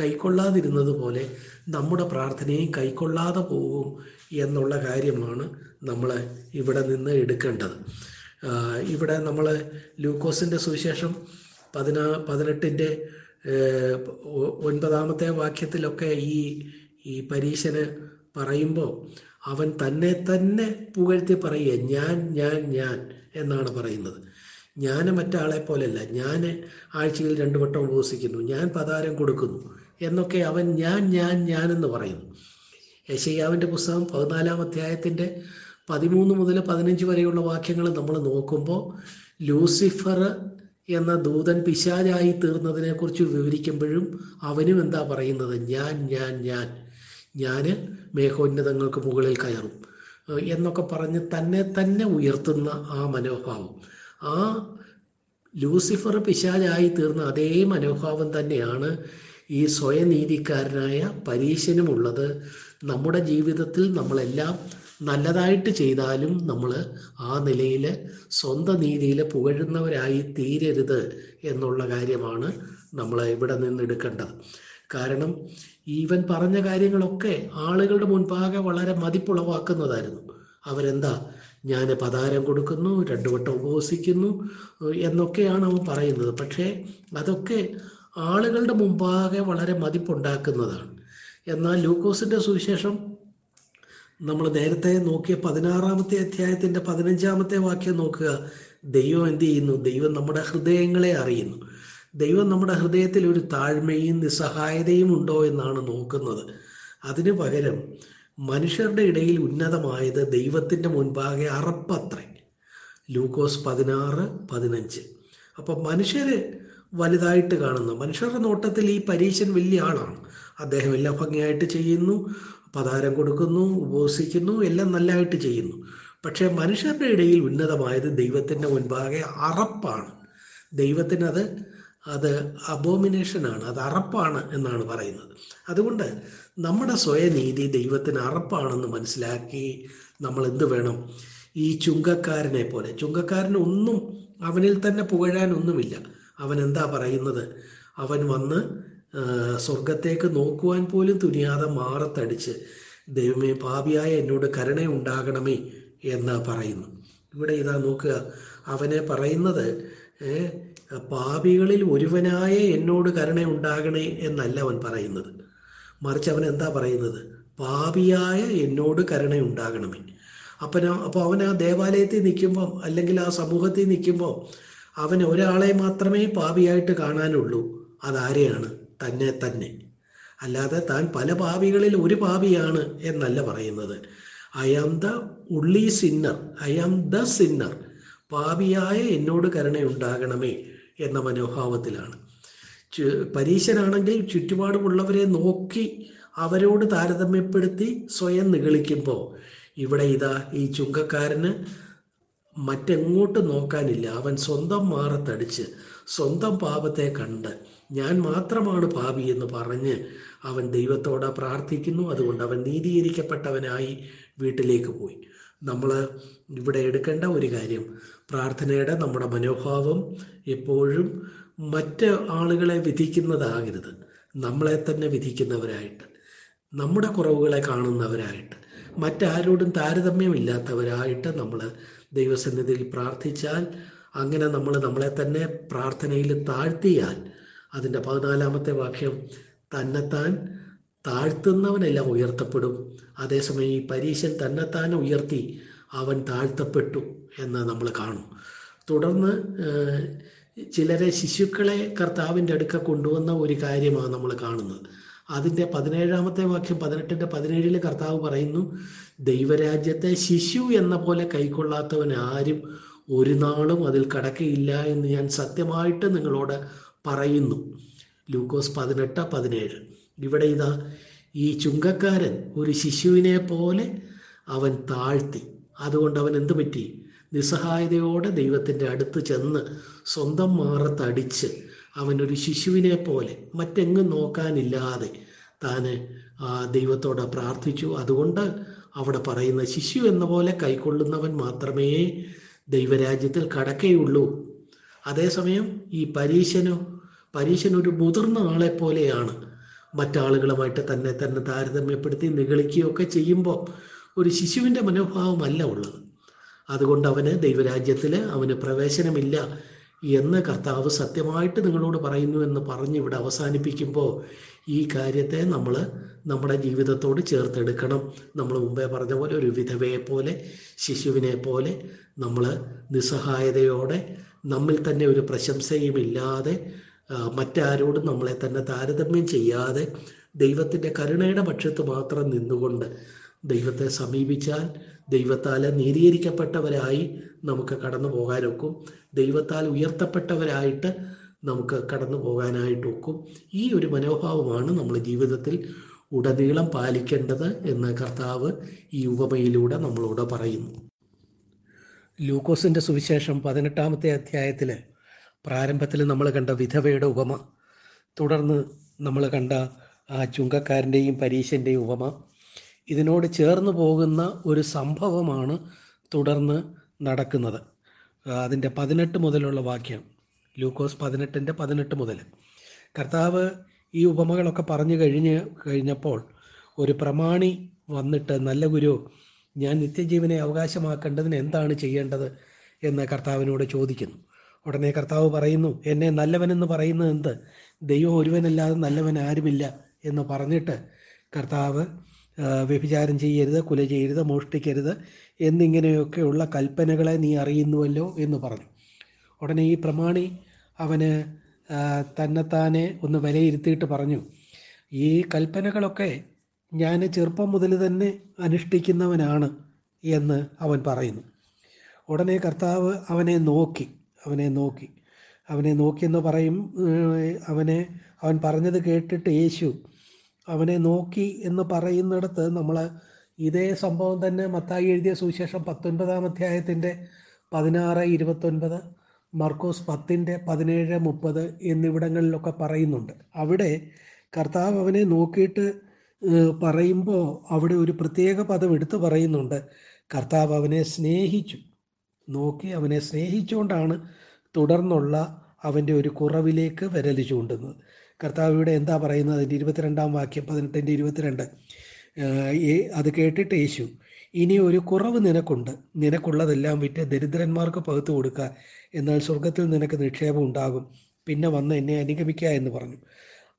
കൈക്കൊള്ളാതിരുന്നത് പോലെ നമ്മുടെ പ്രാർത്ഥനയും കൈക്കൊള്ളാതെ പോകും എന്നുള്ള കാര്യമാണ് നമ്മൾ ഇവിടെ നിന്ന് എടുക്കേണ്ടത്. ഇവിടെ നമ്മൾ ലൂക്കോസിന്റെ സുവിശേഷം പതിനാ പതിനെട്ടിന്റെ ഒൻപതാമത്തെ വാക്യത്തിലൊക്കെ ഈ ഈ പരീശന് പറയുമ്പോൾ അവൻ തന്നെ തന്നെ പുകഴ്ത്തി പറയുക ഞാൻ ഞാൻ ഞാൻ എന്നാണ് പറയുന്നത്. ഞാൻ മറ്റാളെ പോലെയല്ല ഞാൻ ആഴ്ചയിൽ രണ്ടു വട്ടം ഉപസിക്കുന്നു. ഞാൻ പതാരം കൊടുക്കുന്നു. എന്നൊക്കെ അവൻ ഞാൻ ഞാൻ ഞാൻ എന്ന് പറയുന്നു. യശയ്യാവിന്റെ പുസ്തകം പതിനാലാം അധ്യായത്തിന്റെ പതിമൂന്ന് മുതൽ പതിനഞ്ച് വരെയുള്ള വാക്യങ്ങൾ നമ്മൾ നോക്കുമ്പോൾ ലൂസിഫർ എന്ന ദൂതൻ പിശാചായി തീർന്നതിനെക്കുറിച്ച് വിവരിക്കുമ്പോഴും അവനും എന്താ പറയുന്നത്? ഞാൻ ഞാൻ ഞാൻ. ഞാൻ മേഘോന്നതങ്ങൾക്ക് മുകളിൽ കയറും. എന്നൊക്കെ പറഞ്ഞ് തന്നെ തന്നെ ഉയർത്തുന്ന ആ മനോഭാവം. ആ ലൂസിഫർ പിശാലായി തീർന്ന അതേ മനോഭാവം തന്നെയാണ് ഈ സ്വയനീതിക്കാരനായ പരീശനുമുള്ളത്. നമ്മുടെ ജീവിതത്തിൽ നമ്മളെല്ലാം നല്ലതായിട്ട് ചെയ്താലും നമ്മൾ ആ നിലയിൽ സ്വന്തം നീതിയിൽ പുകഴുന്നവരായി തീരരുത് എന്നുള്ള കാര്യമാണ് നമ്മൾ ഇവിടെ നിന്നെടുക്കേണ്ടത്. കാരണം ഈവൻ പറഞ്ഞ കാര്യങ്ങളൊക്കെ ആളുകളുടെ മുൻപാകെ വളരെ മതിപ്പുളവാക്കുന്നതായിരുന്നു. അവരെന്താ ഞാൻ പതാരം കൊടുക്കുന്നു രണ്ടു വട്ടം ഉപവസിക്കുന്നു എന്നൊക്കെയാണ് അവൻ പറയുന്നത്. പക്ഷേ അതൊക്കെ ആളുകളുടെ മുമ്പാകെ വളരെ മതിപ്പുണ്ടാക്കുന്നതാണ്. എന്നാൽ ലൂക്കോസിന്റെ സുവിശേഷം നമ്മൾ നേരത്തെ നോക്കിയ പതിനാറാമത്തെ അധ്യായത്തിന്റെ പതിനഞ്ചാമത്തെ വാക്യം നോക്കുക. ദൈവം എന്ത് ചെയ്യുന്നു? ദൈവം നമ്മുടെ ഹൃദയങ്ങളെ അറിയുന്നു. ദൈവം നമ്മുടെ ഹൃദയത്തിൽ ഒരു താഴ്മയും നിസ്സഹായതയും ഉണ്ടോ എന്നാണ് നോക്കുന്നത്. അതിനു പകരം മനുഷ്യരുടെ ഇടയിൽ ഉന്നതമായത് ദൈവത്തിന്റെ മുൻപാകെ അറപ്പത്രേ. ലൂക്കോസ് പതിനാറ് പതിനഞ്ച്. അപ്പം മനുഷ്യർ വലുതായിട്ട് കാണുന്നു. മനുഷ്യരുടെ നോട്ടത്തിൽ ഈ പരീശൻ വലിയ ആളാണ്. അദ്ദേഹം എല്ലാം ഭംഗിയായിട്ട് ചെയ്യുന്നു പതാരം കൊടുക്കുന്നു ഉപവസിക്കുന്നു എല്ലാം നല്ലതായിട്ട് ചെയ്യുന്നു. പക്ഷേ മനുഷ്യരുടെ ഇടയിൽ ഉന്നതമായത് ദൈവത്തിന്റെ മുൻപാകെ അറപ്പാണ്. ദൈവത്തിനത് അത് അബോമിനേഷനാണ് അത് അറപ്പാണ് എന്നാണ് പറയുന്നത്. അതുകൊണ്ട് നമ്മുടെ സ്വയനീതി ദൈവത്തിന് അറപ്പാണെന്ന് മനസ്സിലാക്കി നമ്മൾ എന്ത് വേണം? ഈ ചുങ്കക്കാരനെ പോലെ. ചുങ്കക്കാരന് ഒന്നും അവനിൽ തന്നെ പുകഴാനൊന്നുമില്ല. അവൻ എന്താ പറയുന്നത്? അവൻ വന്ന് സ്വർഗത്തേക്ക് നോക്കുവാൻ പോലും തുനിയാതെ മാറത്തടിച്ച് ദൈവമേ പാപിയായ എന്നോട് കരുണയുണ്ടാകണമേ എന്ന് പറയുന്നു. ഇവിടെ ഇതാ നോക്കുക. അവനെ പറയുന്നത് പാപികളിൽ ഒരുവനായ എന്നോട് കരുണയുണ്ടാകണേ എന്നല്ല അവൻ പറയുന്നത്. മറിച്ച് അവൻ എന്താ പറയുന്നത്? പാപിയായ എന്നോട് കരുണയുണ്ടാകണമേ. അപ്പന അപ്പോൾ അവൻ ആ ദേവാലയത്തിൽ നിൽക്കുമ്പോൾ അല്ലെങ്കിൽ ആ സമൂഹത്തിൽ നിൽക്കുമ്പോൾ അവൻ ഒരാളെ മാത്രമേ പാപിയായിട്ട് കാണാനുള്ളൂ. അതാരെയാണ്? തന്നെ തന്നെ. അല്ലാതെ താൻ പല പാപികളിൽ ഒരു പാപിയാണ് എന്നല്ല പറയുന്നത്. I am the only sinner I am the sinner പാപിയായ എന്നോട് കരുണയുണ്ടാകണമേ എന്ന മനോഭാവത്തിലാണ്. പരീശനാണെങ്കിൽ ചുറ്റുപാടുമുള്ളവരെ നോക്കി അവരോട് താരതമ്യപ്പെടുത്തി സ്വയം നിഗളിക്കുമ്പോൾ ഇവിടെ ഇതാ ഈ ചുങ്കക്കാരന് മറ്റെങ്ങോട്ട് നോക്കാനില്ല. അവൻ സ്വന്തം മാറത്തടിച്ച് സ്വന്തം പാപത്തെ കണ്ട് ഞാൻ മാത്രമാണ് പാപി എന്ന് പറഞ്ഞ് അവൻ ദൈവത്തോട് പ്രാർത്ഥിക്കുന്നു. അതുകൊണ്ട് അവൻ നീതീകരിക്കപ്പെട്ടവനായി വീട്ടിലേക്ക് പോയി. നമ്മൾ ഇവിടെ എടുക്കേണ്ട ഒരു കാര്യം പ്രാർത്ഥനയുടെ നമ്മുടെ മനോഭാവം എപ്പോഴും മറ്റ് ആളുകളെ വിധിക്കുന്നതാകരുത്. നമ്മളെ തന്നെ വിധിക്കുന്നവരായിട്ട്. നമ്മുടെ കുറവുകളെ കാണുന്നവരായിട്ട്. മറ്റാരോടും താരതമ്യമില്ലാത്തവരായിട്ട് നമ്മൾ ദൈവസന്നിധിയിൽ പ്രാർത്ഥിച്ചാൽ അങ്ങനെ നമ്മൾ നമ്മളെ തന്നെ പ്രാർത്ഥനയിൽ താഴ്ത്തിയാൽ അതിന്റെ പതിനാലാമത്തെ വാക്യം തന്നെത്താൻ താഴ്ത്തുന്നവനെല്ലാം ഉയർത്തപ്പെടും. അതേസമയം ഈ പരീശൻ തന്നെത്താൻ ഉയർത്തി അവൻ താഴ്ത്തപ്പെട്ടു എന്ന് നമ്മൾ കാണും. തുടർന്ന് ചിലരെ ശിശുക്കളെ കർത്താവിന്റെ അടുക്ക കൊണ്ടുവന്ന ഒരു കാര്യമാണ് നമ്മൾ കാണുന്നത്. അതിന്റെ പതിനേഴാമത്തെ വാക്യം പതിനെട്ടിന്റെ പതിനേഴിൽ കർത്താവ് പറയുന്നു ദൈവരാജ്യത്തെ ശിശു എന്ന പോലെ കൈക്കൊള്ളാത്തവൻ ആരും ഒരു നാളും അതിൽ കടക്കയില്ല എന്ന് ഞാൻ സത്യമായിട്ട് നിങ്ങളോട് പറയുന്നു. ലൂക്കോസ് പതിനെട്ട് പതിനേഴ്. ഇവിടെ ഇതാ ഈ ചുങ്കക്കാരൻ ഒരു ശിശുവിനെ പോലെ അവൻ താഴ്ത്തി. അതുകൊണ്ട് അവൻ എന്ത് പറ്റി? നിസ്സഹായതയോടെ ദൈവത്തിന്റെ അടുത്ത് ചെന്ന് സ്വന്തം മാറത്തടിച്ച് അവനൊരു ശിശുവിനെ പോലെ മറ്റെങ്ങും നോക്കാനില്ലാതെ താന് ദൈവത്തോട് പ്രാർത്ഥിച്ചു. അതുകൊണ്ട് അവിടെ പറയുന്ന ശിശു എന്ന പോലെ കൈക്കൊള്ളുന്നവൻ മാത്രമേ ദൈവരാജ്യത്തിൽ കടക്കയുള്ളൂ. അതേസമയം ഈ പരീശനോ പരീശൻ ഒരു മുതിർന്ന ആളെ പോലെയാണ്. മറ്റാളുകളുമായിട്ട് തന്നെ തന്നെ താരതമ്യപ്പെടുത്തി നിഗളിക്കുകയൊക്കെ ചെയ്യുമ്പോൾ ഒരു ശിശുവിന്റെ മനോഭാവമല്ല ഉള്ളത്. അതുകൊണ്ട് അവന് ദൈവരാജ്യത്തിൽ അവന് പ്രവേശനമില്ല എന്ന് കർത്താവ് സത്യമായിട്ട് നിങ്ങളോട് പറയുന്നു എന്ന് പറഞ്ഞ് ഇവിടെ അവസാനിപ്പിക്കുമ്പോൾ ഈ കാര്യത്തെ നമ്മൾ നമ്മുടെ ജീവിതത്തോട് ചേർത്തെടുക്കണം. നമ്മൾ മുമ്പേ പറഞ്ഞ പോലെ ഒരു വിധവയെ പോലെ ശിശുവിനെ പോലെ നമ്മൾ നിസ്സഹായതയോടെ നമ്മിൽ തന്നെ ഒരു പ്രശംസയുമില്ലാതെ മറ്റാരോടും നമ്മളെ തന്നെ താരതമ്യം ചെയ്യാതെ ദൈവത്തിന്റെ കരുണയുടെ പക്ഷത്ത് മാത്രം നിന്നുകൊണ്ട് ദൈവത്തെ സമീപിച്ചാൽ ദൈവത്താൽ നീതീകരിക്കപ്പെട്ടവരായി നമുക്ക് കടന്നു പോകാനൊക്കും ദൈവത്താൽ ഉയർത്തപ്പെട്ടവരായിട്ട് നമുക്ക് കടന്നു പോകാനായിട്ടൊക്കും ഈ ഒരു മനോഭാവമാണ് നമ്മൾ ജീവിതത്തിൽ ഉടനീളം പാലിക്കേണ്ടത് എന്ന് കർത്താവ് ഈ ഉപമയിലൂടെ നമ്മളോട് പറയുന്നു. ലൂക്കോസിന്റെ സുവിശേഷം പതിനെട്ടാമത്തെ അധ്യായത്തിൽ പ്രാരംഭത്തിൽ നമ്മൾ കണ്ട വിധവയുടെ ഉപമ തുടർന്ന് നമ്മൾ കണ്ട ആ ചുങ്കക്കാരന്റെയും പരീശന്റെയും ഉപമ ഇതിനോട് ചേർന്ന് പോകുന്ന ഒരു സംഭവമാണ് തുടർന്ന് നടക്കുന്നത്. അതിന്റെ പതിനെട്ട് മുതലുള്ള വാക്യം ലൂക്കോസ് പതിനെട്ടിന്റെ പതിനെട്ട് മുതൽ. കർത്താവ് ഈ ഉപമകളൊക്കെ പറഞ്ഞു കഴിഞ്ഞ് കഴിഞ്ഞപ്പോൾ ഒരു പ്രമാണി വന്നിട്ട് നല്ല ഗുരു ഞാൻ നിത്യജീവനെ അവകാശമാക്കേണ്ടതിന് എന്താണ് ചെയ്യേണ്ടത്? എന്ന് കർത്താവിനോട് ചോദിക്കുന്നു. ഉടനെ കർത്താവ് പറയുന്നു എന്നെ നല്ലവനെന്ന് പറയുന്നത് എന്ത്? ദൈവം ഒരുവനല്ലാതെ നല്ലവൻ ആരുമില്ല എന്ന് പറഞ്ഞിട്ട് കർത്താവ് വ്യഭിചാരം ചെയ്യരുത് കുല ചെയ്യരുത് മോഷ്ടിക്കരുത് എന്നിങ്ങനെയൊക്കെയുള്ള കൽപ്പനകളെ നീ അറിയുന്നുവല്ലോ എന്ന് പറഞ്ഞു. ഉടനെ ഈ പ്രമാണി അവന് തന്നെത്താനെ ഒന്ന് വിലയിരുത്തിയിട്ട് പറഞ്ഞു ഈ കൽപ്പനകളൊക്കെ ഞാൻ ചെറുപ്പം മുതൽ തന്നെ അനുഷ്ഠിക്കുന്നവനാണ് എന്ന് അവൻ പറയുന്നു. ഉടനെ കർത്താവ് അവനെ നോക്കി അവനെ നോക്കി അവനെ നോക്കിയെന്ന് പറയും അവനെ അവൻ പറഞ്ഞത് കേട്ടിട്ട് യേശു അവനെ നോക്കി എന്ന് പറയുന്നിടത്ത് നമ്മൾ ഇതേ സംഭവം തന്നെ മത്തായി എഴുതിയ സുവിശേഷം പത്തൊൻപതാം അധ്യായത്തിന്റെ പതിനാറ് ഇരുപത്തൊൻപത് മർക്കോസ് പത്തിന്റെ പതിനേഴ് മുപ്പത് എന്നിവിടങ്ങളിലൊക്കെ പറയുന്നുണ്ട്. അവിടെ കർത്താവ് അവനെ നോക്കിയിട്ട് പറയുമ്പോൾ അവിടെ ഒരു പ്രത്യേക പദം എടുത്തു പറയുന്നുണ്ട്. കർത്താവ് അവനെ സ്നേഹിച്ചു. നോക്കി അവനെ സ്നേഹിച്ചുകൊണ്ടാണ് തുടർന്നുള്ള അവന്റെ ഒരു കുറവിലേക്ക് വിരൽ ചൂണ്ടുന്നത്. കർത്താവ് ഇവിടെ എന്താ പറയുന്നത്? അതിന്റെ ഇരുപത്തിരണ്ടാം വാക്യം പതിനെട്ടിന്റെ ഇരുപത്തിരണ്ട്. അത് കേട്ടിട്ട് യേശു ഇനി ഒരു കുറവ് നിനക്കുണ്ട്. നിനക്കുള്ളതെല്ലാം വിറ്റ് ദരിദ്രന്മാർക്ക് പകുത്തു കൊടുക്കുക എന്നാൽ സ്വർഗത്തിൽ നിനക്ക് നിക്ഷേപം ഉണ്ടാകും. പിന്നെ വന്ന് എന്നെ അനുഗമിക്കുക എന്ന് പറഞ്ഞു.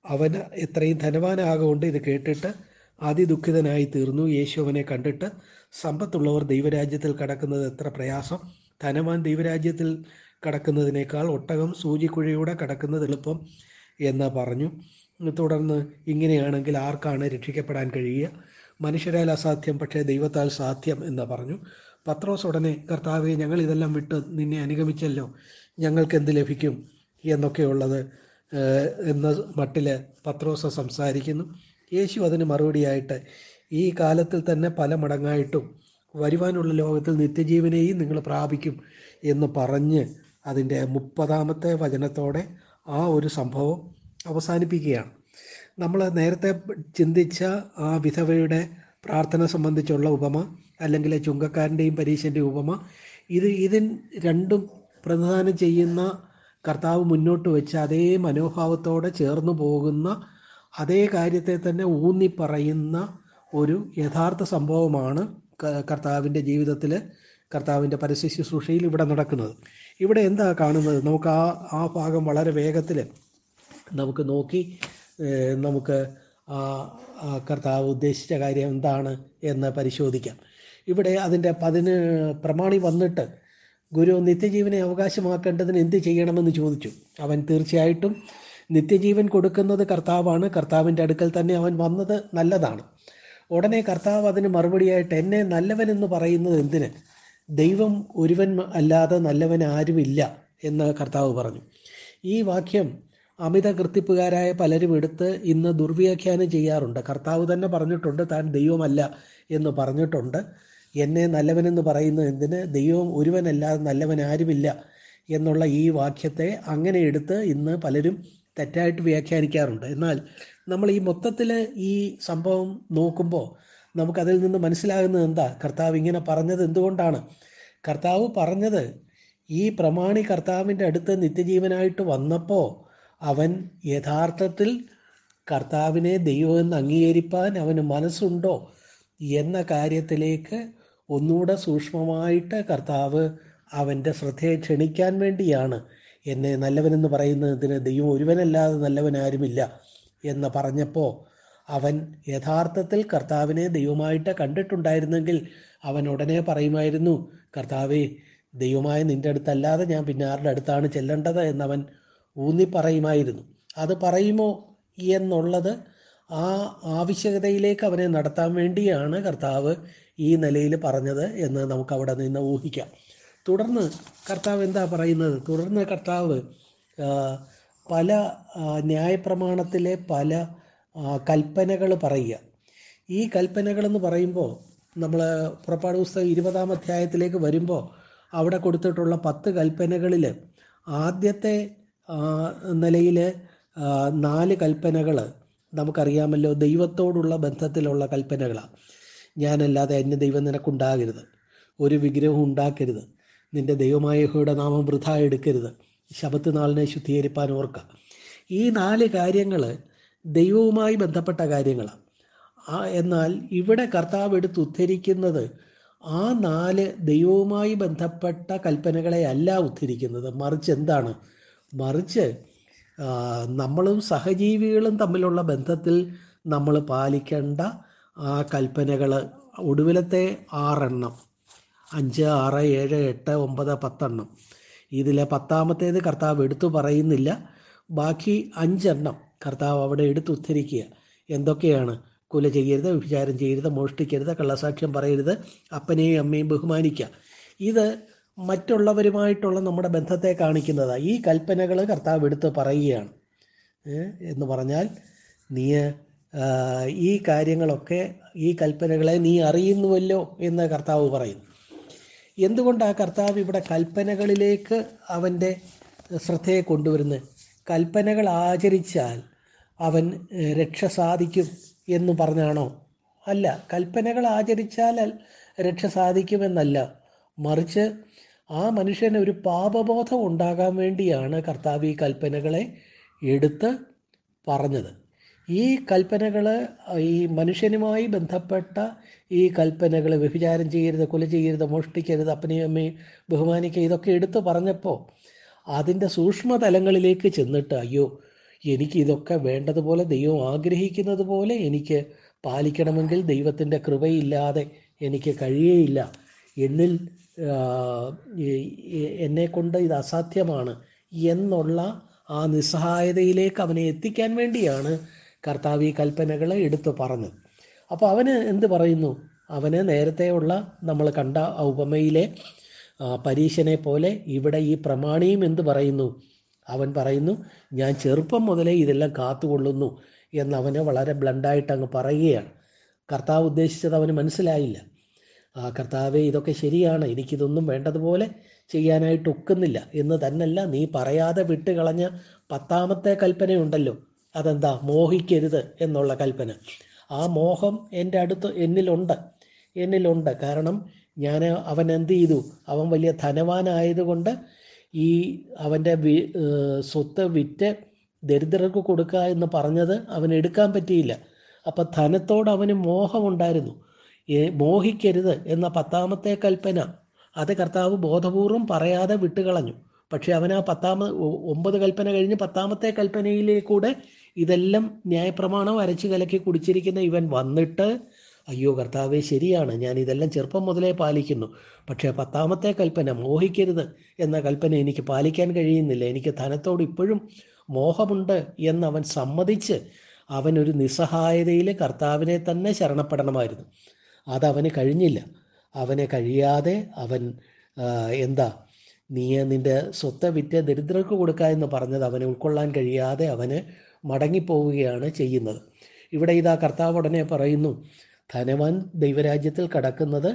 അവൻ എത്രയും ധനവാനാകൊണ്ട് ഇത് കേട്ടിട്ട് അതിദുഃഖിതനായി തീർന്നു. യേശു അവനെ കണ്ടിട്ട് സമ്പത്തുള്ളവർ ദൈവരാജ്യത്തിൽ കടക്കുന്നത് എത്ര പ്രയാസം. ധനവാൻ ദൈവരാജ്യത്തിൽ കടക്കുന്നതിനേക്കാൾ ഒട്ടകം സൂചിക്കുഴയുടെ കടക്കുന്നത് എളുപ്പം. എന്ന് പറഞ്ഞു. തുടർന്ന് ഇങ്ങനെയാണെങ്കിൽ ആർക്കാണ് രക്ഷിക്കപ്പെടാൻ കഴിയുക? മനുഷ്യരാൽ അസാധ്യം പക്ഷേ ദൈവത്താൽ സാധ്യം എന്ന് പറഞ്ഞു. പത്രോസ് ഉടനെ കർത്താവെ ഞങ്ങൾ ഇതെല്ലാം വിട്ട് നിന്നെ അനുഗമിച്ചല്ലോ. ഞങ്ങൾക്ക് എന്ത് ലഭിക്കും? എന്നൊക്കെയുള്ളത് എന്ന മട്ടിൽ പത്രോസ് സംസാരിക്കുന്നു. യേശു അതിന് മറുപടിയായിട്ട് ഈ കാലത്തിൽ തന്നെ പല മടങ്ങായിട്ടും വരുവാനുള്ള ലോകത്തിൽ നിത്യജീവനെയും നിങ്ങൾ പ്രാപിക്കും എന്ന് പറഞ്ഞ് അതിന്റെ മുപ്പതാമത്തെ വചനത്തോടെ ആ ഒരു സംഭവം അവസാനിപ്പിക്കുകയാണ്. നമ്മൾ നേരത്തെ ചിന്തിച്ച ആ വിധവയുടെ പ്രാർത്ഥന സംബന്ധിച്ചുള്ള ഉപമ അല്ലെങ്കിൽ ചുങ്കക്കാരന്റെയും പരീക്ഷന്റെയും ഉപമ ഇത് ഇതിൻ രണ്ടും പ്രതിദാനം ചെയ്യുന്ന കർത്താവ് മുന്നോട്ട് വെച്ച് അതേ മനോഭാവത്തോടെ ചേർന്നു പോകുന്ന അതേ കാര്യത്തെ തന്നെ ഊന്നി പറയുന്ന ഒരു യഥാർത്ഥ സംഭവമാണ് കർത്താവിന്റെ ജീവിതത്തിൽ കർത്താവിന്റെ പരസ്യ ശുശ്രൂഷയിൽ ഇവിടെ നടക്കുന്നത്. ഇവിടെ എന്താ കാണുന്നത്? നമുക്ക് ആ ആ ഭാഗം വളരെ വേഗത്തിൽ നമുക്ക് നോക്കി നമുക്ക് ആ കർത്താവ് ഉദ്ദേശിച്ച കാര്യം എന്താണ് എന്ന് പരിശോധിക്കാം. ഇവിടെ അതിന്റെ പതിന് പ്രമാണി വന്നിട്ട് ഗുരു നിത്യജീവനെ അവകാശമാക്കേണ്ടതിന് എന്ത് ചെയ്യണമെന്ന് ചോദിച്ചു. അവൻ തീർച്ചയായിട്ടും നിത്യജീവൻ കൊടുക്കുന്നത് കർത്താവാണ്. കർത്താവിന്റെ അടുക്കൽ തന്നെ അവൻ വന്നത് നല്ലതാണ്. ഉടനെ കർത്താവ് അതിന് മറുപടിയായിട്ട് എന്നെ നല്ലവനെന്ന് പറയുന്നത് എന്തിന്? ദൈവം ഒരുവൻ അല്ലാതെ നല്ലവൻ ആരുമില്ല എന്ന് കർത്താവ് പറഞ്ഞു. ഈ വാക്യം അമിത കൃത്തിപ്പുകാരായ പലരും എടുത്ത് ഇന്ന് ദുർവ്യാഖ്യാനം ചെയ്യാറുണ്ട്. കർത്താവ് തന്നെ പറഞ്ഞിട്ടുണ്ട് താൻ ദൈവമല്ല എന്ന് പറഞ്ഞിട്ടുണ്ട്. എന്നെ നല്ലവനെന്ന് പറയുന്നത് എന്തിന്? ദൈവം ഒരുവനല്ലാതെ നല്ലവൻ ആരുമില്ല എന്നുള്ള ഈ വാക്യത്തെ അങ്ങനെ എടുത്ത് ഇന്ന് പലരും തെറ്റായിട്ട് വ്യാഖ്യാനിക്കാറുണ്ട്. എന്നാൽ നമ്മൾ ഈ മൊത്തത്തിൽ ഈ സംഭവം നോക്കുമ്പോൾ നമുക്കതിൽ നിന്ന് മനസ്സിലാകുന്നത് എന്താ? കർത്താവ് ഇങ്ങനെ പറഞ്ഞത് എന്തുകൊണ്ടാണ്? കർത്താവ് പറഞ്ഞത് ഈ പ്രമാണി കർത്താവിന്റെ അടുത്ത് നിത്യജീവനായിട്ട് വന്നപ്പോൾ അവൻ യഥാർത്ഥത്തിൽ കർത്താവിനെ ദൈവമെന്ന് അംഗീകരിപ്പാൻ അവന് മനസ്സുണ്ടോ എന്ന കാര്യത്തിലേക്ക് ഒന്നുകൂടെ സൂക്ഷ്മമായിട്ട് കർത്താവ് അവന്റെ ശ്രദ്ധയെ ക്ഷണിക്കാൻ വേണ്ടിയാണ് എന്നെ നല്ലവനെന്ന് പറയുന്നതിന് ദൈവം ഒരുവനല്ലാതെ നല്ലവനാരുമില്ല എന്ന് പറഞ്ഞപ്പോൾ അവൻ യഥാർത്ഥത്തിൽ കർത്താവിനെ ദൈവമായിട്ട് കണ്ടിട്ടുണ്ടായിരുന്നെങ്കിൽ അവൻ ഉടനെ പറയുമായിരുന്നു കർത്താവേ ദൈവമായ നിന്റെ അടുത്തല്ലാതെ ഞാൻ പിന്നാരുടെ അടുത്താണ് ചെല്ലേണ്ടത്? എന്നവൻ ഊന്നി പറയുമായിരുന്നു. അത് പറയുമോ? എന്നുള്ളത് ആ ആവശ്യകതയിലേക്ക് അവനെ നടത്താൻ വേണ്ടിയാണ് കർത്താവ് ഈ നിലയിൽ പറഞ്ഞത് എന്ന് നമുക്ക് അവിടെ നിന്ന് ഊഹിക്കാം. തുടർന്ന് കർത്താവ് എന്താ പറയുന്നത്? തുടർന്ന് കർത്താവ് പല ന്യായപ്രമാണത്തിലെ പല കൽപ്പനകൾ പറയുക. ഈ കൽപ്പനകളെന്ന് പറയുമ്പോൾ നമ്മൾ പുറപ്പാട് പുസ്തകം ഇരുപതാം അധ്യായത്തിലേക്ക് വരുമ്പോൾ അവിടെ കൊടുത്തിട്ടുള്ള പത്ത് കൽപ്പനകളിൽ ആദ്യത്തെ നിലയിൽ നാല് കൽപ്പനകൾ നമുക്കറിയാമല്ലോ ദൈവത്തോടുള്ള ബന്ധത്തിലുള്ള കൽപ്പനകളാണ് ഞാനല്ലാതെ അന്യ ദൈവം നിനക്കുണ്ടാകരുത്. ഒരു വിഗ്രഹം ഉണ്ടാക്കരുത്. ദൈവമായ യഹോയുടെ നാമം വൃഥ എടുക്കരുത്. ശബത്ത് നാളിനെ ശുദ്ധീകരിപ്പാൻ ഓർക്കുക ഈ നാല് കാര്യങ്ങൾ ദൈവവുമായി ബന്ധപ്പെട്ട കാര്യങ്ങളാണ്. ആ എന്നാൽ ഇവിടെ കർത്താവ് എടുത്ത് ഉദ്ധരിക്കുന്നത് ആ നാല് ദൈവവുമായി ബന്ധപ്പെട്ട കൽപ്പനകളെ അല്ല ഉദ്ധരിക്കുന്നത്. മറിച്ച് എന്താണ്? മറിച്ച് നമ്മളും സഹജീവികളും തമ്മിലുള്ള ബന്ധത്തിൽ നമ്മൾ പാലിക്കേണ്ട ആ കൽപ്പനകൾ ഒടുവിലത്തെ ആറെണ്ണം. അഞ്ച് ആറ് ഏഴ് എട്ട് ഒമ്പത് പത്തെണ്ണം. ഇതിലെ പത്താമത്തേത് കർത്താവ് എടുത്തു പറയുന്നില്ല. ബാക്കി അഞ്ചെണ്ണം കർത്താവ് അവിടെ എടുത്ത് ഉദ്ധരിക്കുക എന്തൊക്കെയാണ്? കുല ചെയ്യരുത് വിചാരം ചെയ്യരുത് മോഷ്ടിക്കരുത് കള്ളസാക്ഷ്യം പറയരുത് അപ്പനെയും അമ്മയും ബഹുമാനിക്കുക. ഇത് മറ്റുള്ളവരുമായിട്ടുള്ള നമ്മുടെ ബന്ധത്തെ കാണിക്കുന്നതാണ് ഈ കൽപ്പനകൾ കർത്താവ് എടുത്ത് പറയുകയാണ്. എന്ന് പറഞ്ഞാൽ നീ ഈ കാര്യങ്ങളൊക്കെ ഈ കൽപ്പനകളെ നീ അറിയുന്നുവല്ലോ എന്ന് കർത്താവ് പറയുന്നു. എന്തുകൊണ്ട് ആ കർത്താവ് ഇവിടെ കൽപ്പനകളിലേക്ക് അവന്റെ ശ്രദ്ധയെ കൊണ്ടുവരുന്നത്? കൽപ്പനകൾ ആചരിച്ചാൽ അവൻ രക്ഷ സാധിക്കും എന്ന് പറഞ്ഞാണോ? അല്ല കൽപ്പനകൾ ആചരിച്ചാൽ രക്ഷ സാധിക്കുമെന്നല്ല. മറിച്ച് ആ മനുഷ്യന് ഒരു പാപബോധം ഉണ്ടാകാൻ വേണ്ടിയാണ് കർത്താവ് ഈ കൽപ്പനകളെ എടുത്ത് പറഞ്ഞത്. ഈ കൽപ്പനകൾ ഈ മനുഷ്യനുമായി ബന്ധപ്പെട്ട ഈ കൽപ്പനകൾ വ്യഭിചാരം ചെയ്യരുത് കൊല ചെയ്യരുത് മോഷ്ടിക്കരുത് അപ്പനെയും അമ്മയും ബഹുമാനിക്കുക ഇതൊക്കെ എടുത്തു പറഞ്ഞപ്പോൾ അതിന്റെ സൂക്ഷ്മതലങ്ങളിലേക്ക് ചെന്നിട്ട് അയ്യോ എനിക്ക് ഇതൊക്കെ വേണ്ടതുപോലെ ദൈവം ആഗ്രഹിക്കുന്നത് പോലെ എനിക്ക് പാലിക്കണമെങ്കിൽ ദൈവത്തിന്റെ കൃപയില്ലാതെ എനിക്ക് കഴിയേയില്ല. എന്നിൽ എന്നെ കൊണ്ട് ഇത് അസാധ്യമാണ് എന്നുള്ള ആ നിസ്സഹായതയിലേക്ക് അവനെ എത്തിക്കാൻ വേണ്ടിയാണ് കർത്താവ് ഈ കൽപ്പനകൾ എടുത്തു പറഞ്ഞത്. അപ്പോൾ അവന് എന്ത് പറയുന്നു? അവന് നേരത്തെയുള്ള നമ്മൾ കണ്ട ഉപമയിലെ പരീക്ഷനെ പോലെ ഇവിടെ ഈ പ്രമാണിയും എന്ത് പറയുന്നു? അവൻ പറയുന്നു ഞാൻ ചെറുപ്പം മുതലേ ഇതെല്ലാം കാത്തുകൊള്ളുന്നു അവനെ വളരെ ബ്ലണ്ടായിട്ട് അങ്ങ് പറയുകയാണ്. കർത്താവ് ഉദ്ദേശിച്ചത് അവന് മനസ്സിലായില്ല. ആ കർത്താവെ ഇതൊക്കെ ശരിയാണ്. എനിക്കിതൊന്നും വേണ്ടതുപോലെ ചെയ്യാനായിട്ട് ഒക്കുന്നില്ല. എന്ന് തന്നല്ല നീ പറയാതെ വിട്ടുകളഞ്ഞ പത്താമത്തെ കൽപ്പനയുണ്ടല്ലോ. അതെന്താ? മോഹിക്കരുത് എന്നുള്ള കൽപ്പന. ആ മോഹം എന്റെ അടുത്ത് എന്നിലുണ്ട്. എന്നിലുണ്ട്. കാരണം ഞാൻ അവൻ എന്ത് ചെയ്തു? അവൻ വലിയ ധനവാനായതുകൊണ്ട് ഈ അവന്റെ വി സ്വത്ത് വിറ്റ് ദരിദ്രർക്ക് കൊടുക്കുക എന്ന് പറഞ്ഞത് അവന് എടുക്കാൻ പറ്റിയില്ല. അപ്പം ധനത്തോട് അവന് മോഹമുണ്ടായിരുന്നു. മോഹിക്കരുത് എന്ന പത്താമത്തെ കൽപ്പന. അത് കർത്താവ് ബോധപൂർവം പറയാതെ വിട്ടുകളഞ്ഞു. പക്ഷെ അവൻ ആ പത്താമ ഒമ്പത് കൽപ്പന കഴിഞ്ഞ് പത്താമത്തെ കൽപ്പനയിലേക്കൂടെ ഇതെല്ലാം ന്യായപ്രമാണം അരച്ചു കലക്കി കുടിച്ചിരിക്കുന്ന ഇവൻ വന്നിട്ട് അയ്യോ കർത്താവെ ശരിയാണ്. ഞാൻ ഇതെല്ലാം ചെറുപ്പം മുതലേ പാലിക്കുന്നു. പക്ഷേ പത്താമത്തെ കൽപ്പന മോഹിക്കരുത് എന്ന കൽപ്പന എനിക്ക് പാലിക്കാൻ കഴിയുന്നില്ല. എനിക്ക് ധനത്തോട് ഇപ്പോഴും മോഹമുണ്ട് അവൻ സമ്മതിച്ച് അവനൊരു നിസ്സഹായതയിൽ കർത്താവിനെ തന്നെ ശരണപ്പെടണമായിരുന്നു. അതവന് കഴിഞ്ഞില്ല. അവനെ കഴിയാതെ അവൻ എന്താ നീ നിന്റെ സ്വത്ത് വിറ്റ് ദരിദ്രർക്ക് കൊടുക്കുക എന്ന് പറഞ്ഞത് അവനെ ഉൾക്കൊള്ളാൻ കഴിയാതെ അവന് മടങ്ങിപ്പോവുകയാണ് ചെയ്യുന്നത്. ഇവിടെ ഇതാ കർത്താവ് ഉടനെ പറയുന്നു ധനവാൻ ദൈവരാജ്യത്തിൽ കടക്കുന്നത്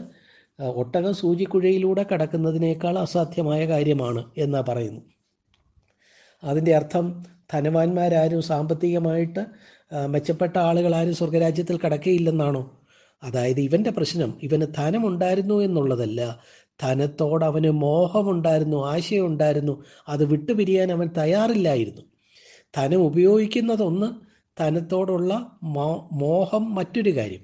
ഒട്ടക സൂചിക്കുഴയിലൂടെ കടക്കുന്നതിനേക്കാൾ അസാധ്യമായ കാര്യമാണ് എന്നാ പറയുന്നു. അതിന്റെ അർത്ഥം ധനവാന്മാരാരും സാമ്പത്തികമായിട്ട് മെച്ചപ്പെട്ട ആളുകളാരും സ്വർഗരാജ്യത്തിൽ കടക്കുകയില്ലെന്നാണോ അതായത് ഇവന്റെ പ്രശ്നം ഇവന് ധനമുണ്ടായിരുന്നു എന്നുള്ളതല്ല. ധനത്തോട് അവന് മോഹമുണ്ടായിരുന്നു ആശയമുണ്ടായിരുന്നു അത് വിട്ടുപിരിയാൻ അവൻ തയ്യാറില്ലായിരുന്നു. ധനം ഉപയോഗിക്കുന്നതൊന്ന് ധനത്തോടുള്ള മോഹം മറ്റൊരു കാര്യം.